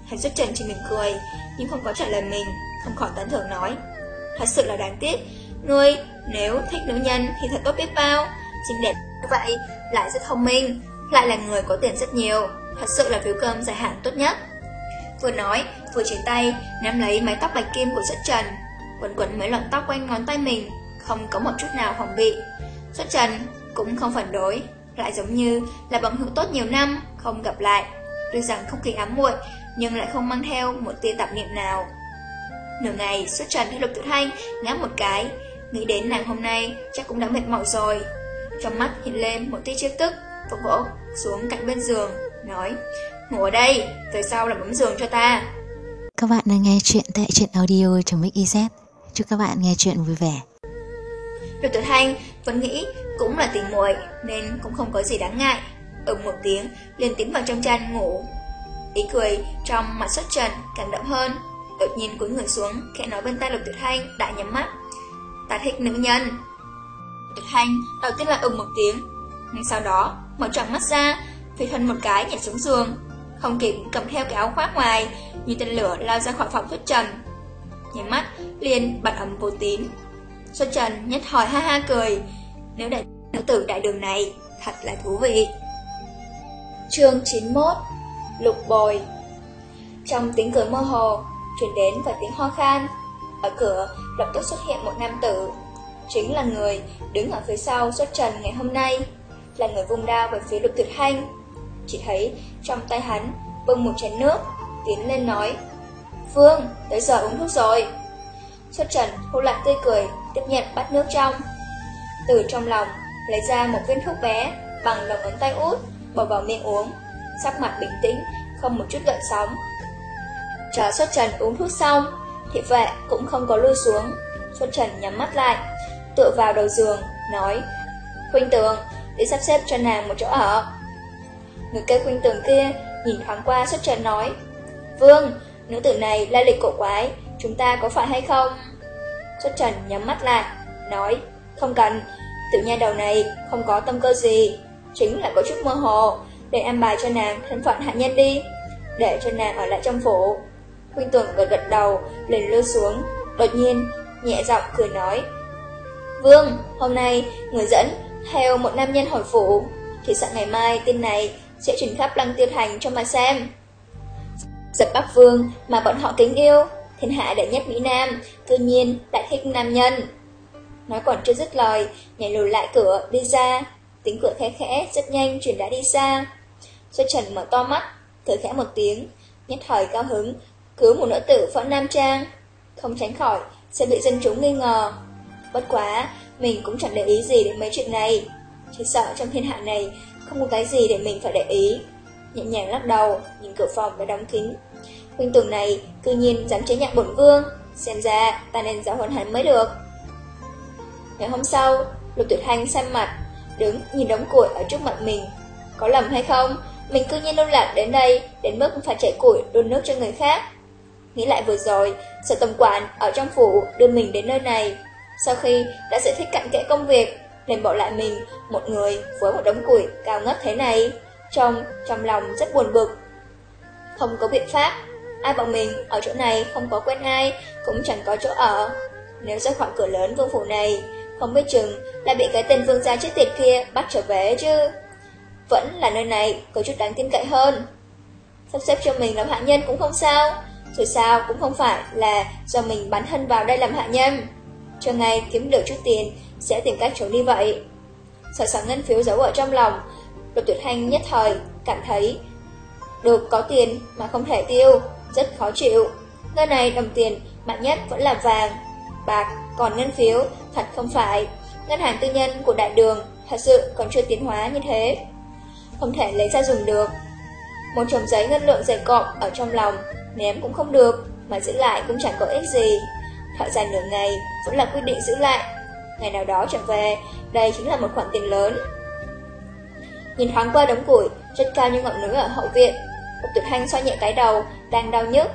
Hành xuất trần chỉ mỉm cười, nhưng không có trả lời mình, không khỏi tán thưởng nói. Thật sự là đáng tiếc, ngươi nếu thích nữ nhân thì thật tốt biết bao, xinh đẹp vậy, lại rất thông minh, lại là người có tiền rất nhiều, thật sự là phiếu cơm dài hạn tốt nhất. Vừa nói, vừa chỉ tay, nắm lấy mái tóc bạch kim của Xuất Trần, quấn quấn mấy lọn tóc quanh ngón tay mình, không có một chút nào phòng bị. Xuất Trần cũng không phản đối, lại giống như là bằng hữu tốt nhiều năm, không gặp lại. Tuy rằng không khí ám muội, nhưng lại không mang theo một tia tạp niệm nào. Nửa ngày, Xuất Trần thấy Lục Tử Thanh ngáp một cái, nghĩ đến nàng hôm nay chắc cũng đã mệt mỏi rồi. Trong mắt hiện lên một tia chiếc tức, vỗ vỗ xuống cạnh bên giường, nói Ngủ ở đây, về sau là bấm giường cho ta. Các bạn đang nghe chuyện tại truyện audio trong Mix Chúc các bạn nghe chuyện vui vẻ. Lục Tử Thanh vẫn nghĩ cũng là tình muội nên cũng không có gì đáng ngại. Ừm một tiếng liền tiến vào trong chăn ngủ. Ý cười trong mặt xuất trần càng đậm hơn. Đột nhiên cúi người xuống khẽ nói bên tai Lục Tử Thanh đã nhắm mắt. Ta thích nữ nhân Lục hành. Đầu tiên là ừm một tiếng. Nhưng sau đó, mở tròn mắt ra, Phi thân một cái nhảy xuống giường. Không kịp cầm theo cái áo khoác ngoài, Như tên lửa lao ra khỏi phòng xuất trần. Nhảy mắt, liền bật ấm vô tín. Xuất trần, nhất hỏi ha ha cười. Nếu đại nữ tử đại đường này, Thật là thú vị. Chương 91 Lục bồi. Trong tiếng cười mơ hồ Chuyển đến và tiếng ho khan. Ở cửa, lập tức xuất hiện một nam tử. Chính là người đứng ở phía sau xuất trần ngày hôm nay Là người vung đao về phía lục tuyệt hanh. Chỉ thấy trong tay hắn bưng một chén nước Tiến lên nói Phương, tới giờ uống thuốc rồi. Xuất trần hô lại tươi cười Tiếp nhận bát nước trong. Từ trong lòng lấy ra một viên thuốc bé Bằng lòng ấn tay út Bỏ vào miệng uống. Sắc mặt bình tĩnh Không một chút gợn sóng. Chờ xuất trần uống thuốc xong Thị vệ cũng không có lui xuống. Xuất trần nhắm mắt lại Tựa vào đầu giường, Nói, Khuynh tường Đi sắp xếp cho nàng một chỗ ở. Người cây khuynh tường kia Nhìn thoáng qua xuất trần nói, Vương, Nữ tử này lai lịch cổ quái, Chúng ta có phải hay không? Xuất trần nhắm mắt lại, Nói, Không cần Tự nha đầu này không có tâm cơ gì, Chính là có chút mơ hồ, Để em bài cho nàng thân phận hạ nhân đi, Để cho nàng ở lại trong phủ. Khuynh tường gật gật đầu Lên lưu xuống, Đột nhiên nhẹ giọng cười nói Vương, hôm nay người dẫn theo một nam nhân hồi phủ Thì sợ ngày mai tin này sẽ truyền khắp lăng tiêu thành cho mà xem Giật Bắc Vương mà bọn họ kính yêu Thiên hạ đệ nhất Mỹ Nam Tự nhiên lại thích nam nhân Nói còn chưa dứt lời Nhảy lùi lại cửa đi ra tính cửa khẽ khẽ rất nhanh chuyển đã đi xa. Xuất Trần mở to mắt, thở khẽ một tiếng, nhất thời cao hứng, cứu một nữ tử phận nam trang. Không tránh khỏi, sẽ bị dân chúng nghi ngờ. Bất quá, mình cũng chẳng để ý gì đến mấy chuyện này. Chỉ sợ trong thiên hạ này không có cái gì để mình phải để ý. Nhẹ nhàng lắc đầu, nhìn cửa phòng đã đóng kín. Huynh tưởng này, cư nhiên dám chế nhạc bổn vương. Xem ra, ta nên giáo huấn hắn mới được. Ngày hôm sau, Lục Tuyệt Hành xem mặt, đứng nhìn đống củi ở trước mặt mình. Có lầm hay không? Mình cư nhiên lưu lạc đến đây, đến mức phải chạy củi đun nước cho người khác. Nghĩ lại vừa rồi, sở tổng quản ở trong phủ đưa mình đến nơi này. Sau khi đã giải thích cặn kẽ công việc, liền bỏ lại mình một người với một đống củi cao ngất thế này. Trong, trong lòng rất buồn bực. Không có biện pháp, ai bảo mình ở chỗ này không có quen ai, cũng chẳng có chỗ ở. Nếu ra khỏi cửa lớn vương phủ này, không biết chừng là bị cái tên vương gia chết tiệt kia bắt trở về chứ. Vẫn là nơi này có chút đáng tin cậy hơn. Sắp xếp cho mình làm hạ nhân cũng không sao, rồi sao cũng không phải là do mình bắn thân vào đây làm hạ nhân. Cho ngày kiếm được chút tiền sẽ tìm cách trốn đi vậy. Sợ sợ ngân phiếu giấu ở trong lòng, lục tuyệt hành nhất thời cảm thấy được có tiền mà không thể tiêu, rất khó chịu. Nơi này đồng tiền mạnh nhất vẫn là vàng, bạc, còn ngân phiếu thật không phải. Ngân hàng tư nhân của đại đường thật sự còn chưa tiến hóa như thế. Không thể lấy ra dùng được. Một chồng giấy ngân lượng dày cộm ở trong lòng, ném cũng không được, mà giữ lại cũng chẳng có ích gì. Thợ dài nửa ngày vẫn là quyết định giữ lại. Ngày nào đó trở về, đây chính là một khoản tiền lớn. Nhìn thoáng qua đống củi, rất cao như ngọn núi ở hậu viện. Lục tuyệt hành xoay nhẹ cái đầu, đang đau nhức.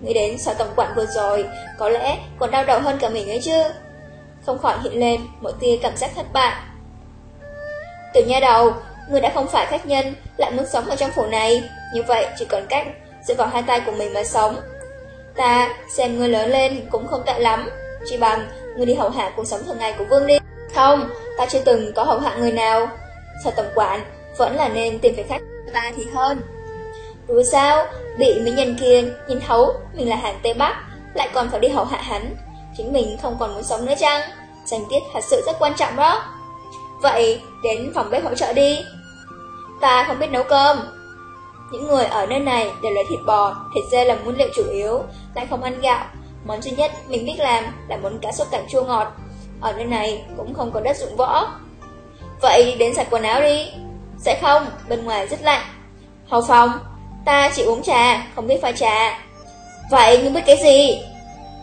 Nghĩ đến sở tổng quản vừa rồi, có lẽ còn đau đầu hơn cả mình ấy chứ. Không khỏi hiện lên một tia cảm giác thất bại. Từ nha đầu, người đã không phải khách nhân, lại muốn sống ở trong phủ này. Như vậy chỉ còn cách dựa vào hai tay của mình mà sống. Ta xem ngươi lớn lên cũng không tệ lắm, chỉ bằng ngươi đi hầu hạ cuộc sống thường ngày của vương đi. Không, ta chưa từng có hầu hạ người nào. Sao tổng quản vẫn là nên tìm phải khách ta thì hơn. đùa sao, bị mấy nhân kia nhìn thấu mình là hàng Tây Bắc, lại còn phải đi hầu hạ hắn. Chính mình không còn muốn sống nữa chăng? Danh tiết thật sự rất quan trọng đó. Vậy, đến phòng bếp hỗ trợ đi. Ta không biết nấu cơm. Những người ở nơi này đều lấy thịt bò, thịt dê làm nguyên liệu chủ yếu, lại không ăn gạo. Món duy nhất mình biết làm là món cá sốt cảnh chua ngọt. Ở nơi này cũng không có đất dụng võ. Vậy đến giặt quần áo đi. Sẽ không, bên ngoài rất lạnh. Hầu phòng, ta chỉ uống trà, không biết pha trà. Vậy ngươi biết cái gì?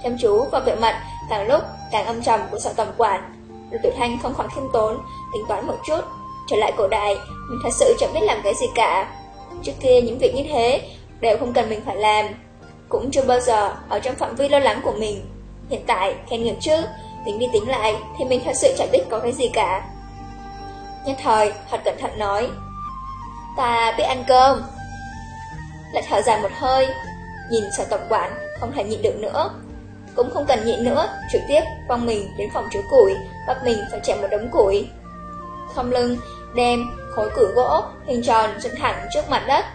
Chăm chú vào vẻ mặt càng lúc càng âm trầm của sợ tổng quản. Lục tuyệt Thanh không khỏi khiêm tốn, tính toán một chút. Trở lại cổ đại, mình thật sự chẳng biết làm cái gì cả. Trước kia những việc như thế đều không cần mình phải làm. Cũng chưa bao giờ ở trong phạm vi lo lắng của mình. Hiện tại, khen ngược chứ, tính đi tính lại thì mình thật sự chẳng biết có cái gì cả. Nhất thời, thật cẩn thận nói Ta biết ăn cơm Lại thở dài một hơi Nhìn sở tổng quản không thể nhịn được nữa Cũng không cần nhịn nữa Trực tiếp quăng mình đến phòng chứa củi Bắt mình phải chạy một đống củi Không lưng đem khối củi gỗ Hình tròn dựng thẳng trước mặt đất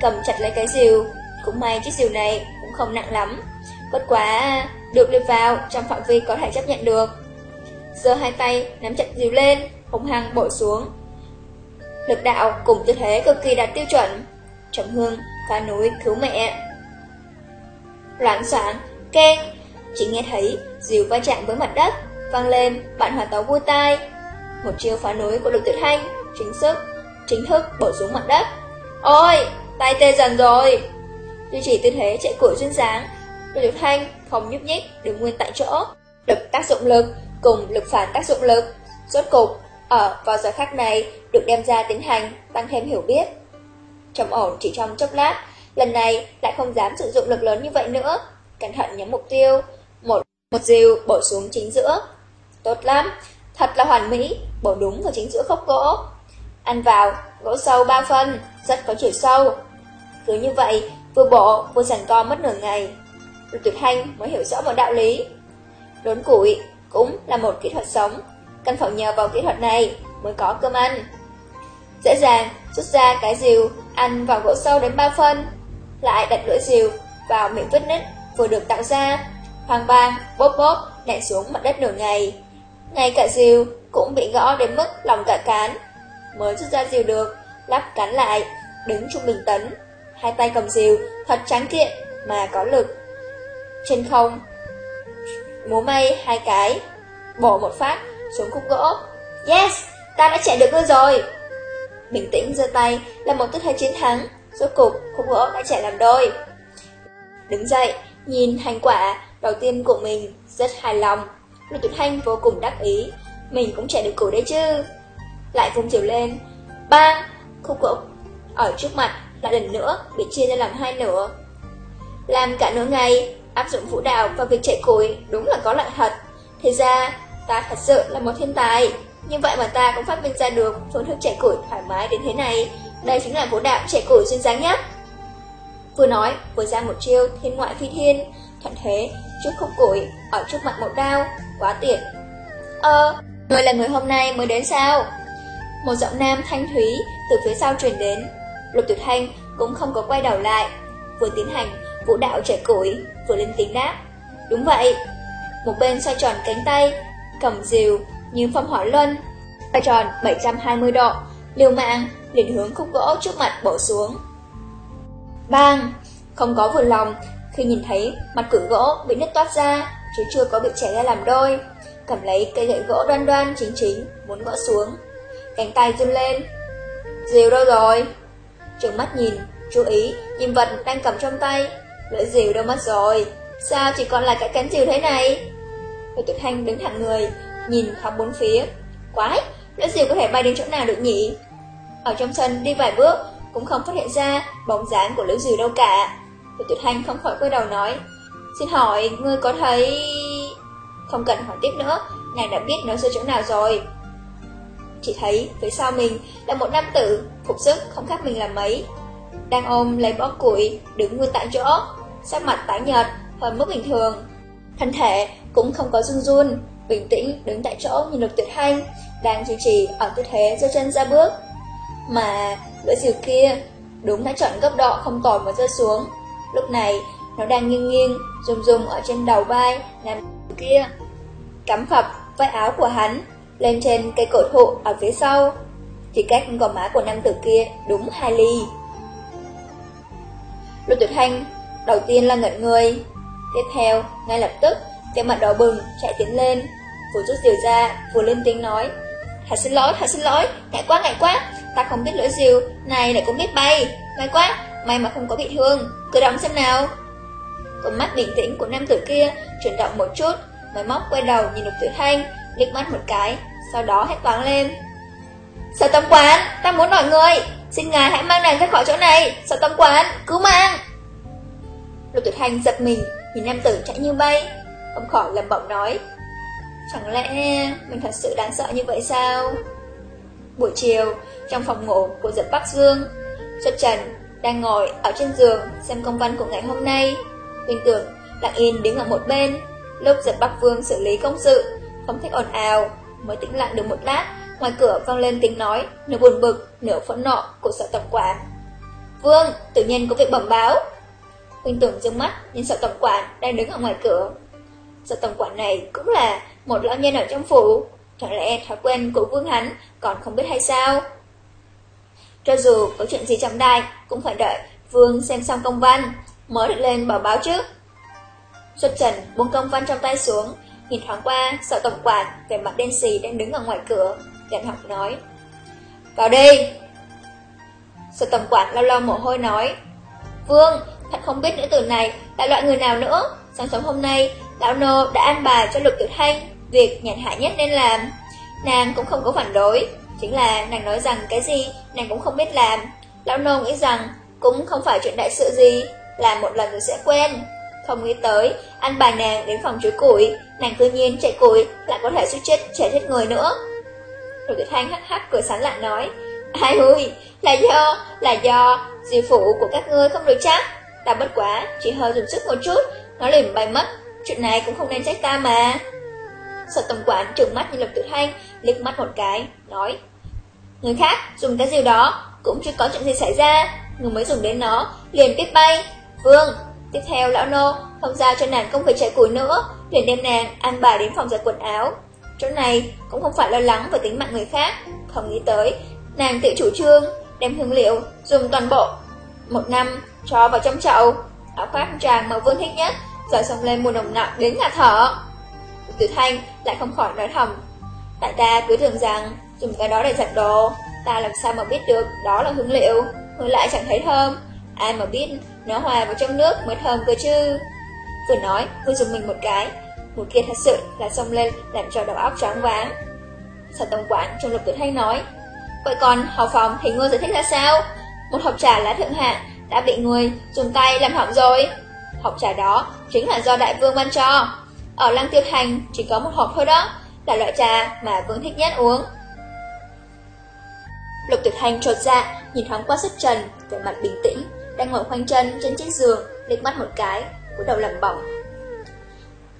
Cầm chặt lấy cái rìu cũng may chiếc diều này cũng không nặng lắm Bất quá được đưa vào Trong phạm vi có thể chấp nhận được giơ hai tay nắm chặt diều lên hùng hăng bội xuống. Lực đạo cùng tư thế cực kỳ đạt tiêu chuẩn. Trầm hương, phá núi, cứu mẹ. Loạn soạn, keng, chỉ nghe thấy dìu va chạm với mặt đất, vang lên, bạn hòa tấu vui tai. Một chiêu phá núi của lực tuyệt thanh, chính sức, chính thức bổ xuống mặt đất. Ôi, tay tê dần rồi. Duy trì tư thế chạy củi duyên dáng, lực thanh không nhúc nhích, đứng nguyên tại chỗ. Lực tác dụng lực cùng lực phản tác dụng lực. Rốt cục, ở vào giờ khắc này được đem ra tiến hành, tăng thêm hiểu biết. Trầm ổn chỉ trong chốc lát, lần này lại không dám sử dụng lực lớn như vậy nữa. Cẩn thận nhắm mục tiêu, một một dìu bổ xuống chính giữa. Tốt lắm, thật là hoàn mỹ, bổ đúng vào chính giữa khốc gỗ. Ăn vào, gỗ sâu ba phân, rất có chiều sâu. Cứ như vậy, vừa bộ vừa sẵn co mất nửa ngày. Lục tuyệt hành mới hiểu rõ một đạo lý. Đốn củi cũng là một kỹ thuật sống, cần phải nhờ vào kỹ thuật này mới có cơm ăn. Dễ dàng rút ra cái rìu ăn vào gỗ sâu đến 3 phân, lại đặt lưỡi rìu vào miệng vết nứt vừa được tạo ra, hoàng vang, bóp bóp, nện xuống mặt đất nửa ngày. Ngay cả rìu cũng bị gõ đến mức lòng cả cán, mới rút ra diều được, lắp cán lại, đứng trung bình tấn. Hai tay cầm diều, thật trắng kiện mà có lực. Trên không, múa may hai cái, bổ một phát xuống khúc gỗ. Yes, ta đã chạy được ngươi rồi. Bình tĩnh giơ tay là một tư thế chiến thắng, rốt cục khúc gỗ đã chạy làm đôi. Đứng dậy, nhìn thành quả đầu tiên của mình, rất hài lòng. Lục Tuyệt Thanh vô cùng đắc ý, mình cũng chạy được củ đấy chứ. Lại vung chiều lên, bang, khúc gỗ ở trước mặt lại lần nữa bị chia ra làm hai nửa. Làm cả nửa ngày, áp dụng vũ đạo vào việc chạy cối đúng là có lợi thật. Thế ra, ta thật sự là một thiên tài. Như vậy mà ta cũng phát minh ra được phương thức chạy củi thoải mái đến thế này. Đây chính là vũ đạo chạy củi duyên dáng nhất. Vừa nói, vừa ra một chiêu thiên ngoại phi thiên, thuận thế, trước khúc củi, ở trước mặt một đao, quá tiện. Ờ, người là người hôm nay mới đến sao? Một giọng nam thanh thúy từ phía sau truyền đến. Lục Tuyệt Thanh cũng không có quay đầu lại, vừa tiến hành vũ đạo trẻ củi, vừa lên tiếng đáp. Đúng vậy. Một bên xoay tròn cánh tay, cầm diều như phong hỏa luân, xoay tròn 720 độ, liều mạng liền hướng khúc gỗ trước mặt bổ xuống. Bang! Không có vừa lòng, khi nhìn thấy mặt cửa gỗ bị nứt toát ra, chứ chưa có bị chảy ra làm đôi. Cầm lấy cây gậy gỗ đoan đoan chính chính, muốn gõ xuống. Cánh tay run lên. Diều đâu rồi? Trường mắt nhìn, chú ý, nhìn vật đang cầm trong tay. Lưỡi diều đâu mất rồi? Sao chỉ còn lại cái cánh diều thế này? Lục tuyệt thanh đứng thẳng người, nhìn khắp bốn phía. Quái, lưỡi diều có thể bay đến chỗ nào được nhỉ? Ở trong sân đi vài bước, cũng không phát hiện ra bóng dáng của lưỡi diều đâu cả. Lục tuyệt thanh không khỏi quay đầu nói. Xin hỏi, ngươi có thấy... Không cần hỏi tiếp nữa, nàng đã biết nó rơi chỗ nào rồi. Chỉ thấy phía sau mình là một nam tử, phục sức không khác mình là mấy. Đang ôm lấy bó củi, đứng nguyên tại chỗ, sắc mặt tái nhợt hơn mức bình thường. Thân thể cũng không có run run, bình tĩnh đứng tại chỗ nhìn lục tuyệt thanh, đang duy trì ở tư thế giơ chân ra bước. Mà lưỡi diều kia đúng đã chọn gấp độ không tồi mà rơi xuống. Lúc này, nó đang nghiêng nghiêng, rung rung ở trên đầu vai nam kia. Cắm phập vai áo của hắn, lên trên cây cổ thụ ở phía sau. Chỉ cách gò má của nam tử kia đúng hai ly. Lục tuyệt thanh đầu tiên là ngẩn người, tiếp theo ngay lập tức cái mặt đỏ bừng chạy tiến lên, vừa rút diều ra vừa lên tiếng nói. Thật xin lỗi, thật xin lỗi, ngại quá, ngại quá, ta không biết lưỡi diều, này lại cũng biết bay, may quá, may mà không có bị thương, cứ động xem nào. Còn mắt bình tĩnh của nam tử kia chuyển động một chút, mới móc quay đầu nhìn lục tuyệt thanh, liếc mắt một cái, sau đó hét toán lên. Sở tâm quán, ta muốn hỏi người, xin ngài hãy mang nàng ra khỏi chỗ này, sở tâm quán, cứu mang. Lục tuyệt hành giật mình, nhìn nam tử chạy như bay, ông khỏi lầm bọng nói. Chẳng lẽ mình thật sự đáng sợ như vậy sao? Buổi chiều, trong phòng ngủ của giật Bắc Dương, Xuất Trần đang ngồi ở trên giường xem công văn của ngày hôm nay. Bình tưởng lặng yên đứng ở một bên, lúc giật Bắc Vương xử lý công sự, không thích ồn ào, mới tĩnh lặng được một lát, ngoài cửa vang lên tiếng nói, nửa buồn bực, nửa phẫn nộ của sở tổng quản. Vương, tự nhiên có việc bẩm báo. Huynh tưởng dương mắt, nhìn sở tổng quản đang đứng ở ngoài cửa. Sở tổng quản này cũng là một lão nhân ở trong phủ, chẳng lẽ thói quen của vương hắn còn không biết hay sao? Cho dù có chuyện gì trong đai, cũng phải đợi vương xem xong công văn, mới được lên bảo báo trước. Xuất trần buông công văn trong tay xuống, nhìn thoáng qua sở tổng quản về mặt đen xì đang đứng ở ngoài cửa, Đàn học nói. Vào đi. Sở tổng quản lo lo mồ hôi nói. Vương, thật không biết nữ tử này là loại người nào nữa. Sáng sớm hôm nay, lão nô đã an bài cho lục tiểu thanh Việc nhàn hạ nhất nên làm. Nàng cũng không có phản đối. Chính là nàng nói rằng cái gì nàng cũng không biết làm. Lão nô nghĩ rằng cũng không phải chuyện đại sự gì Làm một lần rồi sẽ quen. Không nghĩ tới, ăn bài nàng đến phòng chuối củi Nàng tự nhiên chạy củi lại có thể suýt chết, trẻ chết người nữa. Lục Tuyệt Thanh hắc hắc cười sẵn lạ nói Ai ui, là do, là do Diệu phụ của các ngươi không được chắc. Ta bất quá, chỉ hơi dùng sức một chút Nó liền bay mất. Chuyện này cũng không nên trách ta mà. Sở tầm quản trừng mắt như Lục Tuyệt Thanh liếc mắt một cái, nói Người khác dùng cái diều đó Cũng chưa có chuyện gì xảy ra. Người mới dùng đến nó, liền biết bay. Vương, tiếp theo lão nô Không giao cho nàng không phải chạy củi nữa Liền đem nàng ăn bà đến phòng giặt quần áo. Chỗ này cũng không phải lo lắng về tính mạng người khác, không nghĩ tới, nàng tự chủ trương, đem hương liệu, dùng toàn bộ, một năm, cho vào trong chậu. Áo khoác tràng mà Vương thích nhất, giờ xông lên mùi nồng nặng đến ngạt thở. Tử Thanh lại không khỏi nói thầm. Tại ta cứ tưởng rằng dùng cái đó để giặt đồ, ta làm sao mà biết được đó là hương liệu, hương lại chẳng thấy thơm. Ai mà biết nó hòa vào trong nước mới thơm cơ chứ. Vừa nói, vừa dùng mình một cái, một kia thật sự là xông lên làm cho đầu óc choáng váng. Sở tổng quản trong lục tử thanh nói, vậy còn hào phòng thì ngươi giải thích ra sao? Một hộp trà lá thượng hạng đã bị người dùng tay làm hỏng rồi. Hộp trà đó chính là do đại vương ban cho. Ở Lăng Tiêu Thành chỉ có một hộp thôi đó, là loại trà mà vương thích nhất uống. Lục Tuyệt Hành trột dạ, nhìn thoáng qua sức trần, vẻ mặt bình tĩnh, đang ngồi khoanh chân trên chiếc giường, liếc mắt một cái, cúi đầu lẩm bẩm.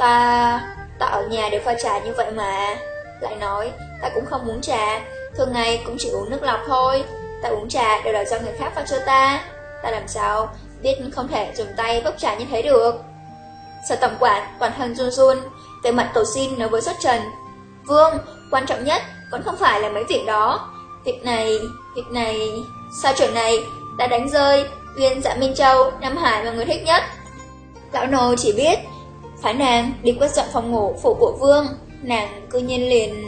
Ta... ta ở nhà đều pha trà như vậy mà. Lại nói, ta cũng không uống trà, thường ngày cũng chỉ uống nước lọc thôi. Ta uống trà đều là do người khác pha cho ta. Ta làm sao biết không thể dùng tay bốc trà như thế được. Sở tổng quản, toàn thân run run, về mặt cầu xin nói với xuất trần. Vương, quan trọng nhất vẫn không phải là mấy việc đó. Việc này, việc này, sao chuyện này đã đánh rơi Uyên dạ Minh Châu, Nam Hải mà người thích nhất. Lão nô chỉ biết Phái nàng đi quét dọn phòng ngủ phụ bộ vương. Nàng cư nhiên liền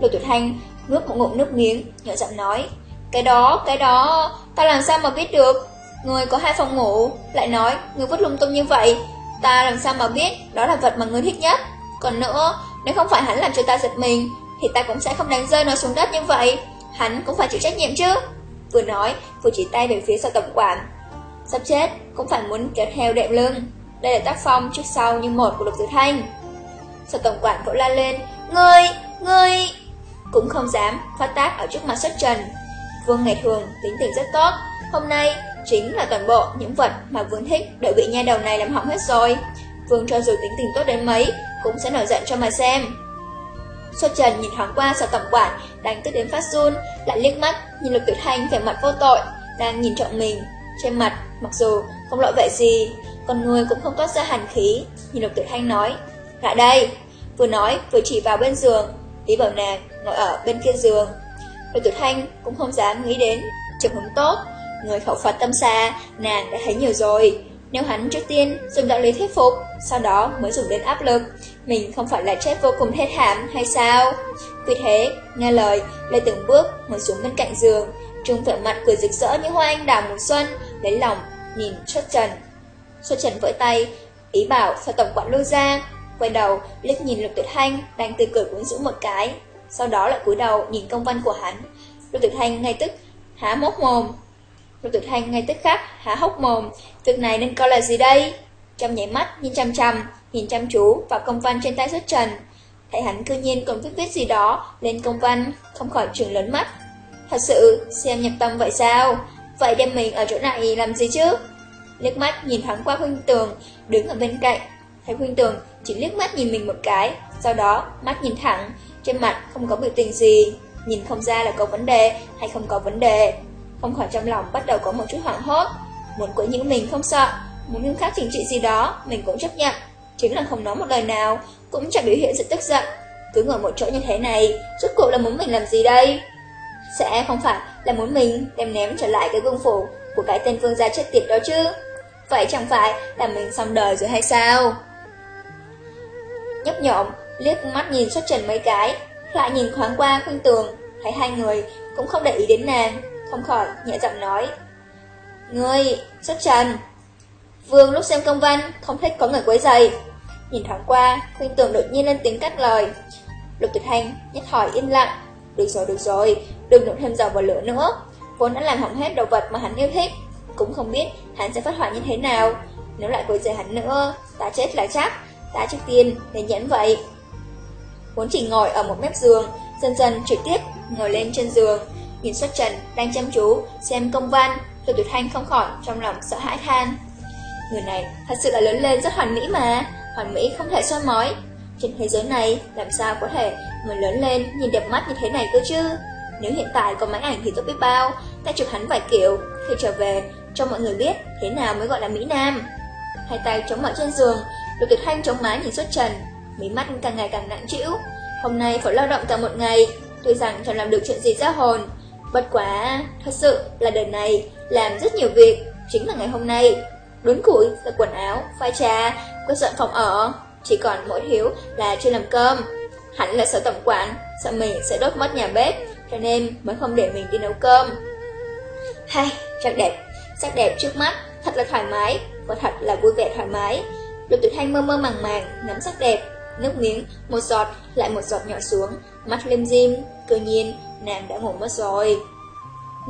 Lục Tuyệt Thanh nuốt một ngụm nước miếng Nhỏ giọng nói Cái đó, cái đó, ta làm sao mà biết được? Người có hai phòng ngủ Lại nói, người vứt lung tung như vậy Ta làm sao mà biết? Đó là vật mà người thích nhất. Còn nữa, nếu không phải hắn làm cho ta giật mình Thì ta cũng sẽ không đánh rơi nó xuống đất như vậy. Hắn cũng phải chịu trách nhiệm chứ. Vừa nói, vừa chỉ tay về phía sau tổng quản. Sắp chết, cũng phải muốn kéo theo đệm lưng đây là tác phong trước sau như một của Lục Tử Thanh. Sở tổng quản vỗ la lên, Ngươi, ngươi... Cũng không dám phát tác ở trước mặt xuất trần. Vương ngày thường tính tình rất tốt, hôm nay chính là toàn bộ những vật mà Vương thích đều bị nha đầu này làm hỏng hết rồi. Vương cho dù tính tình tốt đến mấy, cũng sẽ nổi giận cho mà xem. Xuất trần nhìn thoáng qua sở tổng quản, đánh tức đến phát run, lại liếc mắt, nhìn Lục Tử Thanh vẻ mặt vô tội, đang nhìn trọng mình. Trên mặt, mặc dù không lộ vẻ gì, con người cũng không toát ra hàn khí, nhìn Lục Tử Thanh nói, lại đây, vừa nói vừa chỉ vào bên giường, Lý bảo nàng ngồi ở bên kia giường. Lục Tử Thanh cũng không dám nghĩ đến trường hướng tốt, người khẩu Phật tâm xa, nàng đã thấy nhiều rồi. Nếu hắn trước tiên dùng đạo lý thuyết phục, sau đó mới dùng đến áp lực, mình không phải là chết vô cùng thê thảm hay sao? Vì thế, nghe lời, lê từng bước ngồi xuống bên cạnh giường, Trung vẻ mặt cười rực rỡ như hoa anh đào mùa xuân, lấy lòng, nhìn xuất trần. Xuất trần vẫy tay, ý bảo sao tổng quản lôi ra, quay đầu liếc nhìn Lục Tuyệt Thanh đang tươi cười quyến rũ một cái, sau đó lại cúi đầu nhìn công văn của hắn. Lục Tuyệt Thanh ngay tức há mốc mồm. Lục Tuyệt Thanh ngay tức khắc há hốc mồm, việc này nên coi là gì đây? Trong nháy mắt nhìn chăm chăm, nhìn chăm chú vào công văn trên tay xuất trần. Thấy hắn cư nhiên còn viết viết gì đó lên công văn, không khỏi trường lớn mắt. Thật sự, xem nhập tâm vậy sao? Vậy đem mình ở chỗ này làm gì chứ? Liếc mắt nhìn thoáng qua Huynh Tường, đứng ở bên cạnh. Thấy Huynh Tường chỉ liếc mắt nhìn mình một cái, sau đó mắt nhìn thẳng, trên mặt không có biểu tình gì, nhìn không ra là có vấn đề hay không có vấn đề. Không khỏi trong lòng bắt đầu có một chút hoảng hốt, muốn quấy những mình không sợ, muốn nghiêm khắc chỉnh trị gì đó, mình cũng chấp nhận. Chính là không nói một lời nào, cũng chẳng biểu hiện sự tức giận. Cứ ngồi một chỗ như thế này, rốt cuộc là muốn mình làm gì đây? Sẽ không phải là muốn mình đem ném trở lại cái gương phủ của cái tên vương gia chết tiệt đó chứ. Vậy chẳng phải là mình xong đời rồi hay sao? Nhấp nhộm, liếc mắt nhìn xuất trần mấy cái, lại nhìn thoáng qua khuyên tường, thấy hai người cũng không để ý đến nàng, không khỏi nhẹ giọng nói. Ngươi, xuất trần. Vương lúc xem công văn, không thích có người quấy giày. Nhìn thoáng qua, khuyên tường đột nhiên lên tiếng cắt lời. Lục tuyệt thanh nhất hỏi im lặng. Được rồi, được rồi, đừng đụng thêm dầu vào lửa nữa. Vốn đã làm hỏng hết đồ vật mà hắn yêu thích cũng không biết hắn sẽ phát hỏa như thế nào. Nếu lại quấy rầy hắn nữa, ta chết là chắc, ta trước tiên nên nhẫn vậy. Vốn chỉ ngồi ở một mép giường, dần dần trực tiếp ngồi lên trên giường, nhìn xuất trần đang chăm chú xem công văn, rồi tuyệt thanh không khỏi trong lòng sợ hãi than. Người này thật sự là lớn lên rất hoàn mỹ mà, hoàn mỹ không thể soi mói. Trên thế giới này làm sao có thể người lớn lên nhìn đẹp mắt như thế này cơ chứ? Nếu hiện tại có máy ảnh thì tốt biết bao, ta chụp hắn vài kiểu, khi trở về cho mọi người biết thế nào mới gọi là Mỹ Nam. Hai tay chống ở trên giường, Lục Tuyệt Thanh chống má nhìn xuất trần, mí mắt càng ngày càng nặng trĩu. Hôm nay phải lao động cả một ngày, tuy rằng chẳng làm được chuyện gì ra hồn, Bất quá, thật sự là đời này làm rất nhiều việc, chính là ngày hôm nay. Đốn củi, giặt quần áo, pha trà, quét dọn phòng ở, chỉ còn mỗi thiếu là chưa làm cơm. Hẳn là sợ tổng quản, sợ mình sẽ đốt mất nhà bếp, cho nên mới không để mình đi nấu cơm. Hay, chắc đẹp, sắc đẹp trước mắt, thật là thoải mái, và thật là vui vẻ thoải mái. Lục Tuyệt Thanh mơ mơ màng màng, nắm sắc đẹp, nước miếng, một giọt, lại một giọt nhỏ xuống, mắt lim dim, cơ nhiên, nàng đã ngủ mất rồi.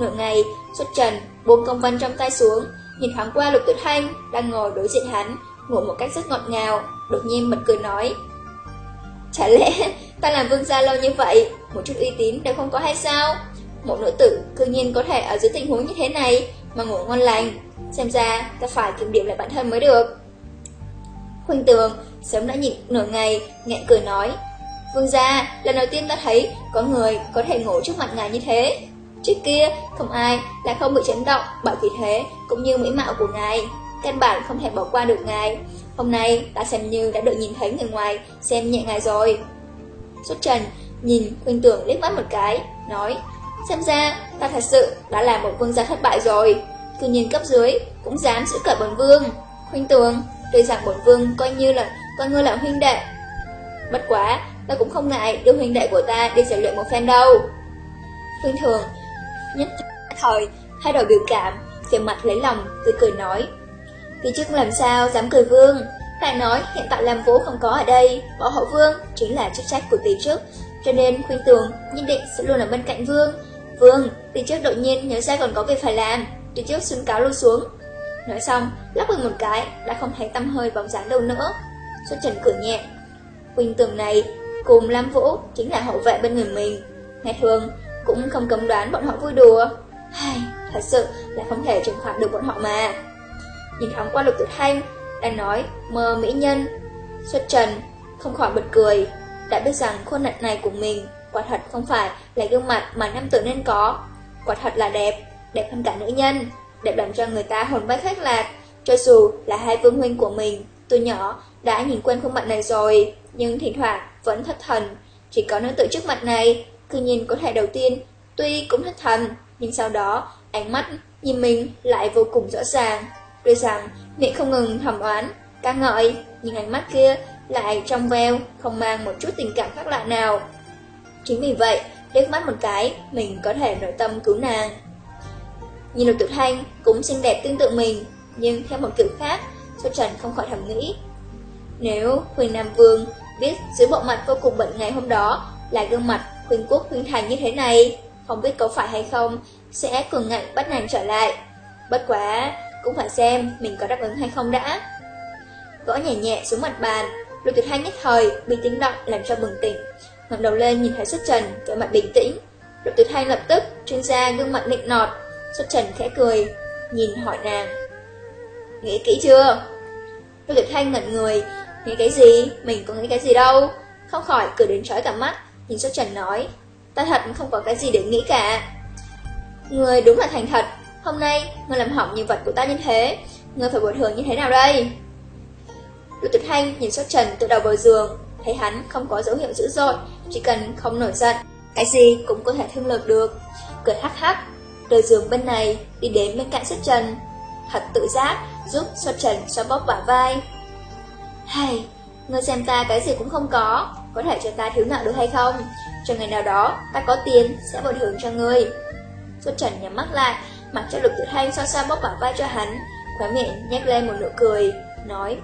Nửa ngày, xuất trần, buông công văn trong tay xuống, nhìn thoáng qua Lục Tuyệt Thanh, đang ngồi đối diện hắn, ngủ một cách rất ngọt ngào, đột nhiên bật cười nói. Chả lẽ ta làm vương gia lâu như vậy, một chút uy tín đều không có hay sao? Một nữ tử cư nhiên có thể ở dưới tình huống như thế này mà ngủ ngon lành, xem ra ta phải kiểm điểm lại bản thân mới được. Khuynh Tường sớm đã nhịn nửa ngày, nghẹn cười nói, Vương gia, lần đầu tiên ta thấy có người có thể ngủ trước mặt ngài như thế. Trước kia, không ai là không bị chấn động bởi vì thế, cũng như mỹ mạo của ngài. Căn bản không thể bỏ qua được ngài. Hôm nay, ta xem như đã được nhìn thấy người ngoài, xem nhẹ ngài rồi. Xuất trần, nhìn Khuynh Tưởng liếc mắt một cái, nói, xem ra, ta thật sự đã là một vương gia thất bại rồi. Cư nhìn cấp dưới, cũng dám giữ cả bổn vương. Huynh tường, tuy rằng bổn vương coi như là coi ngươi là huynh đệ. Bất quá, ta cũng không ngại đưa huynh đệ của ta đi giải luyện một phen đâu. Huynh Thường, nhất thời, thay đổi biểu cảm, về mặt lấy lòng, tươi cười nói. Vì chức làm sao dám cười vương Lại nói hiện tại làm vũ không có ở đây bảo hậu vương chính là chức trách của tỷ trước, Cho nên khuyên tường nhất định sẽ luôn ở bên cạnh vương Vương, từ trước đột nhiên nhớ ra còn có việc phải làm. Từ trước xưng cáo lôi xuống. Nói xong, lắp mình một cái Đã không thấy tâm hơi bóng dáng đâu nữa. Xuất trần cười nhẹ. Quỳnh tường này cùng Lam Vũ chính là hậu vệ bên người mình. Ngày thường cũng không cấm đoán bọn họ vui đùa. Hay, thật sự là không thể trừng phạt được bọn họ mà. Nhìn thoáng qua lục tử thanh, đang nói mơ mỹ nhân. Xuất trần, không khỏi bật cười, đã biết rằng khuôn mặt này của mình quả thật không phải là gương mặt mà nam tử nên có. Quả thật là đẹp, đẹp hơn cả nữ nhân, đẹp làm cho người ta hồn bay khách lạc. Cho dù là hai vương huynh của mình, từ nhỏ đã nhìn quen khuôn mặt này rồi, nhưng thỉnh thoảng vẫn thất thần. Chỉ có nữ tử trước mặt này, cứ nhìn có thể đầu tiên, tuy cũng thất thần, nhưng sau đó ánh mắt nhìn mình lại vô cùng rõ ràng. Tuy rằng miệng không ngừng thầm oán, ca ngợi, nhưng ánh mắt kia lại trong veo, không mang một chút tình cảm khác lạ nào. Chính vì vậy, liếc mắt một cái, mình có thể nội tâm cứu nàng. Nhìn lục tự thanh cũng xinh đẹp tương tự mình, nhưng theo một kiểu khác, Xuất Trần không khỏi thầm nghĩ. Nếu Huỳnh Nam Vương biết dưới bộ mặt vô cùng bệnh ngày hôm đó là gương mặt Huỳnh Quốc Huỳnh Thành như thế này, không biết có phải hay không, sẽ cường ngạnh bắt nàng trở lại. Bất quá, cũng phải xem mình có đáp ứng hay không đã. Gõ nhẹ nhẹ xuống mặt bàn, lục tuyệt hai nhất thời bị tiếng động làm cho bừng tỉnh ngẩng đầu lên nhìn thấy xuất trần, vẻ mặt bình tĩnh. Lục tuyệt hai lập tức chuyên gia gương mặt nịnh nọt, xuất trần khẽ cười, nhìn hỏi nàng. Nghĩ kỹ chưa? Lục tuyệt hai ngẩn người, nghĩ cái gì? Mình có nghĩ cái gì đâu? Không khỏi cười đến trói cả mắt, nhìn xuất trần nói. Ta thật không có cái gì để nghĩ cả. Người đúng là thành thật, Hôm nay, người làm hỏng nhân vật của ta như thế, người phải bồi thường như thế nào đây? Lục tuyệt thanh nhìn xuất trần từ đầu bờ giường, thấy hắn không có dấu hiệu dữ dội, chỉ cần không nổi giận, cái gì cũng có thể thương lượng được. Cười hắc hắc, rời giường bên này, đi đến bên cạnh xuất trần. Thật tự giác, giúp xuất trần xoa bóp bả vai. Hay, ngươi xem ta cái gì cũng không có, có thể cho ta thiếu nợ được hay không? Cho ngày nào đó, ta có tiền, sẽ bồi thường cho ngươi. Xuất trần nhắm mắt lại, Mặc cho lục tự thanh xoa xoa bóp bả vai cho hắn Khóe miệng nhếch lên một nụ cười Nói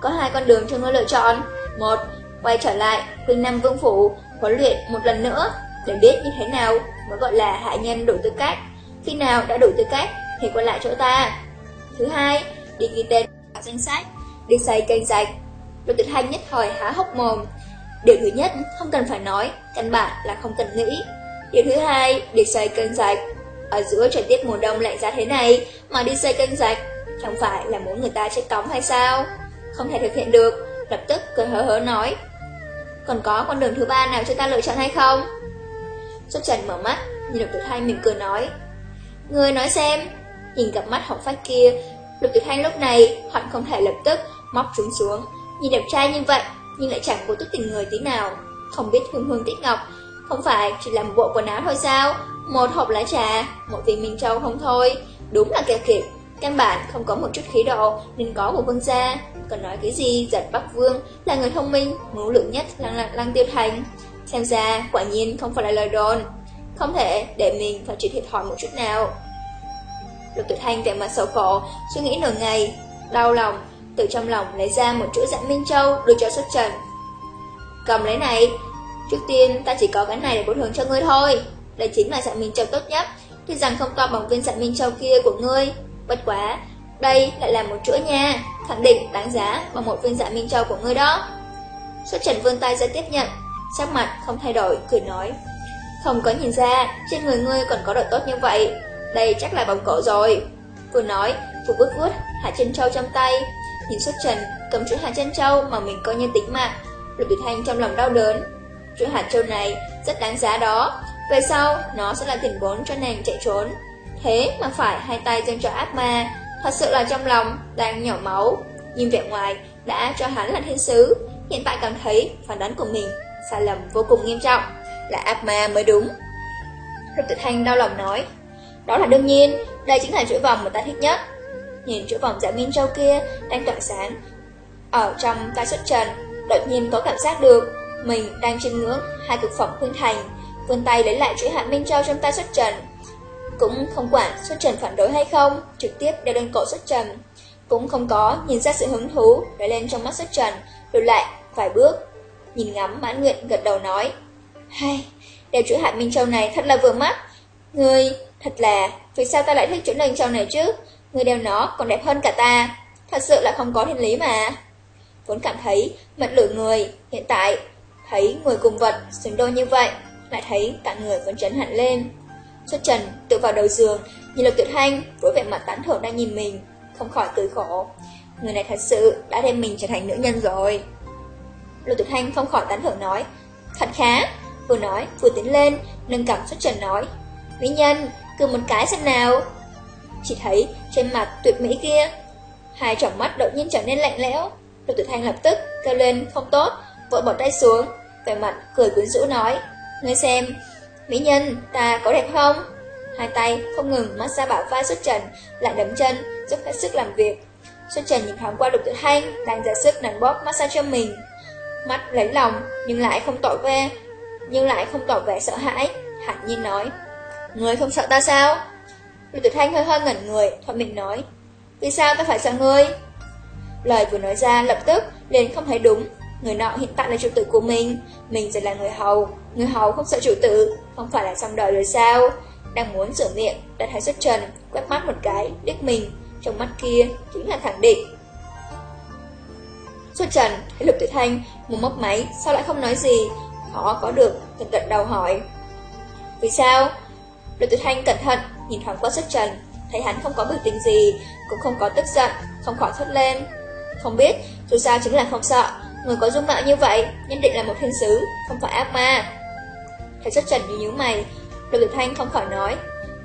Có hai con đường cho ngươi lựa chọn Một, quay trở lại Huynh Nam Vương Phủ Huấn luyện một lần nữa Để biết như thế nào mới gọi là hạ nhân đủ tư cách. Khi nào đã đủ tư cách Thì quay lại chỗ ta. Thứ hai, đi ghi tên vào danh sách Đi xây kênh rạch. Lục tuyệt thanh nhất thời há hốc mồm. Điều thứ nhất không cần phải nói Căn bản là không cần nghĩ. Điều thứ hai, đi xây kênh rạch. Ở giữa trời tiết mùa đông lạnh giá thế này mà đi xây kênh rạch, chẳng phải là muốn người ta chết cống hay sao? Không thể thực hiện được, lập tức cười hớ hớ nói. Còn có con đường thứ ba nào cho ta lựa chọn hay không? Xuất Trần mở mắt, nhìn Lục Tử Thanh mình cười nói. Người nói xem, nhìn cặp mắt hồng phát kia, Lục Tử Thanh lúc này hận không thể lập tức móc chúng xuống, nhìn đẹp trai như vậy nhưng lại chẳng có chút tình người tí nào, không biết hương hương tích ngọc, Không phải chỉ là một bộ quần áo thôi sao? Một hộp lá trà, một viên minh châu không thôi. Đúng là kẹo kiệt, căn bản không có một chút khí độ nên có một vương gia. Còn nói cái gì giật Bắc Vương là người thông minh, ngũ lượng nhất lăng, lăng, lăng tiêu thành. Xem ra quả nhiên không phải là lời đồn. Không thể để mình phải chịu thiệt thòi một chút nào. Lục tuyệt Thanh vẻ mặt sầu khổ, suy nghĩ nửa ngày, đau lòng, từ trong lòng lấy ra một chuỗi dạng Minh Châu đưa cho xuất trần. Cầm lấy này, trước tiên ta chỉ có cái này để bồi thường cho ngươi thôi. Đây chính là dạng Minh Châu tốt nhất, tuy rằng không to bằng viên dạng Minh Châu kia của ngươi. Bất quá, đây lại là một chuỗi nha, khẳng định đáng giá bằng một viên dạ Minh Châu của ngươi đó. Xuất trần vươn tay ra tiếp nhận, sắc mặt không thay đổi, cười nói. Không có nhìn ra, trên người ngươi còn có độ tốt như vậy, đây chắc là vòng cổ rồi. Vừa nói, vừa vuốt vuốt Hạ chân Châu trong tay, nhìn xuất trần cầm chuỗi Hạ chân Châu mà mình coi như tính mạng. Lục Tử Thanh trong lòng đau đớn. Chuỗi hạt châu này rất đáng giá đó, về sau nó sẽ là tiền vốn cho nàng chạy trốn. Thế mà phải hai tay dâng cho ác ma, thật sự là trong lòng đang nhỏ máu. Nhìn vẻ ngoài đã cho hắn là thiên sứ, hiện tại cảm thấy phản đoán của mình sai lầm vô cùng nghiêm trọng, là ác ma mới đúng. Rục tự Thanh đau lòng nói, đó là đương nhiên, đây chính là chuỗi vòng mà ta thích nhất. Nhìn chuỗi vòng giả Minh Châu kia đang tỏa sáng, ở trong tay xuất trần, đột nhiên có cảm giác được mình đang trên ngưỡng hai cực phẩm khuyên thành, vươn tay lấy lại chuỗi hạt Minh Châu trong tay xuất trần. Cũng không quản xuất trần phản đối hay không, trực tiếp đeo lên cổ xuất trần. Cũng không có nhìn ra sự hứng thú để lên trong mắt xuất trần, lùi lại vài bước. Nhìn ngắm mãn nguyện gật đầu nói, hay, đeo chuỗi hạt Minh Châu này thật là vừa mắt. Người Thật là, vì sao ta lại thích chữ Minh châu này chứ? Người đeo nó còn đẹp hơn cả ta. Thật sự là không có thiên lý mà. Vốn cảm thấy mật lửa người, hiện tại thấy người cùng vật xứng đôi như vậy, lại thấy cả người vẫn chấn hẳn lên. Xuất trần tự vào đầu giường, nhìn lục tuyệt thanh với vẻ mặt tán thưởng đang nhìn mình, không khỏi cười khổ. Người này thật sự đã đem mình trở thành nữ nhân rồi. Lục tuyệt thanh không khỏi tán thưởng nói, thật khá. Vừa nói, vừa tiến lên, nâng cằm xuất trần nói, Mỹ nhân, cười một cái xem nào. Chỉ thấy trên mặt tuyệt mỹ kia, hai tròng mắt đột nhiên trở nên lạnh lẽo. Lục tuyệt Thanh lập tức kêu lên không tốt, vội bỏ tay xuống, vẻ mặt cười quyến rũ nói, ngươi xem, mỹ nhân, ta có đẹp không? Hai tay không ngừng mát xa bảo vai xuất trần, lại đấm chân, giúp hết sức làm việc. Xuất trần nhìn thoáng qua Lục Tử Thanh, đang ra sức nắn bóp massage cho mình. Mắt lấy lòng, nhưng lại không tỏ vẻ, nhưng lại không tỏ vẻ sợ hãi, hẳn nhiên nói. người không sợ ta sao? Lục Tử Thanh hơi hơi ngẩn người, thoát mình nói. Vì sao ta phải sợ ngươi? Lời vừa nói ra lập tức liền không thấy đúng. Người nọ hiện tại là chủ tử của mình, mình sẽ là người hầu. Người hầu không sợ chủ tử, không phải là xong đời rồi sao? Đang muốn rửa miệng, đã thấy xuất trần, quét mắt một cái, liếc mình. Trong mắt kia chính là khẳng định. Xuất trần, thấy Lục Tử Thanh, Muốn móc máy, sao lại không nói gì? Khó có được, cẩn gật đầu hỏi. Vì sao? Lục Tử Thanh cẩn thận, nhìn thoáng qua xuất trần, thấy hắn không có biểu tình gì, cũng không có tức giận, không khỏi thốt lên. Không biết, dù sao chính là không sợ, người có dung mạo như vậy, nhất định là một thiên sứ, không phải ác ma. thầy xuất trần như nhíu mày, Lục Tử Thanh không khỏi nói,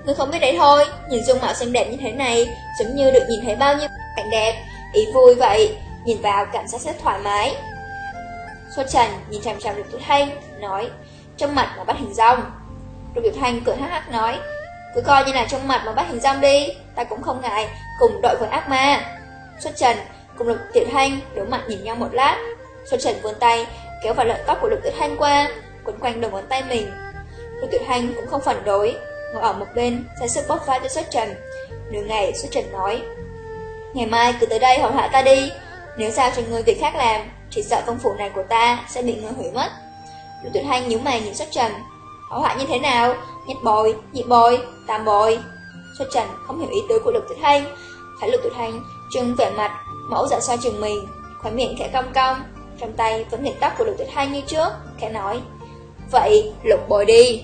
người không biết đấy thôi, nhìn dung mạo xinh đẹp như thế này, giống như được nhìn thấy bao nhiêu cảnh đẹp, ý vui vậy, nhìn vào cảm giác rất thoải mái. Xuất Trần nhìn chằm chằm Lục Tử Thanh, nói, trong mặt mà bắt hình rong. Lục Tử Thanh cười hắc hắc nói, cứ coi như là trong mặt mà bắt hình rong đi, ta cũng không ngại, cùng đội với ác ma. Xuất Trần cùng Lục Tử Thanh đối mặt nhìn nhau một lát, Xuất Trần vươn tay kéo vào lợn tóc của Lục tuyệt Thanh qua, quấn quanh đầu ngón tay mình. Lục tuyệt Thanh cũng không phản đối, ngồi ở một bên, ra sức bóp vai cho Xuất Trần. Nửa ngày Xuất Trần nói, ngày mai cứ tới đây hầu hạ ta đi, nếu sao cho người việc khác làm, chỉ sợ công phủ này của ta sẽ bị người hủy mất. Lục tuyệt Thanh nhíu mày nhìn Xuất Trần, Hảo hạ như thế nào? Nhất bồi, nhị bồi, tam bồi. Xuất Trần không hiểu ý tứ của Lục tuyệt Thanh. Thấy Lục tuyệt Thanh trưng vẻ mặt, mẫu dạ xoa chừng mình, khóe miệng khẽ cong cong, trong tay vẫn nghịch tóc của Lục tuyết hai như trước, khẽ nói. Vậy, lục bồi đi.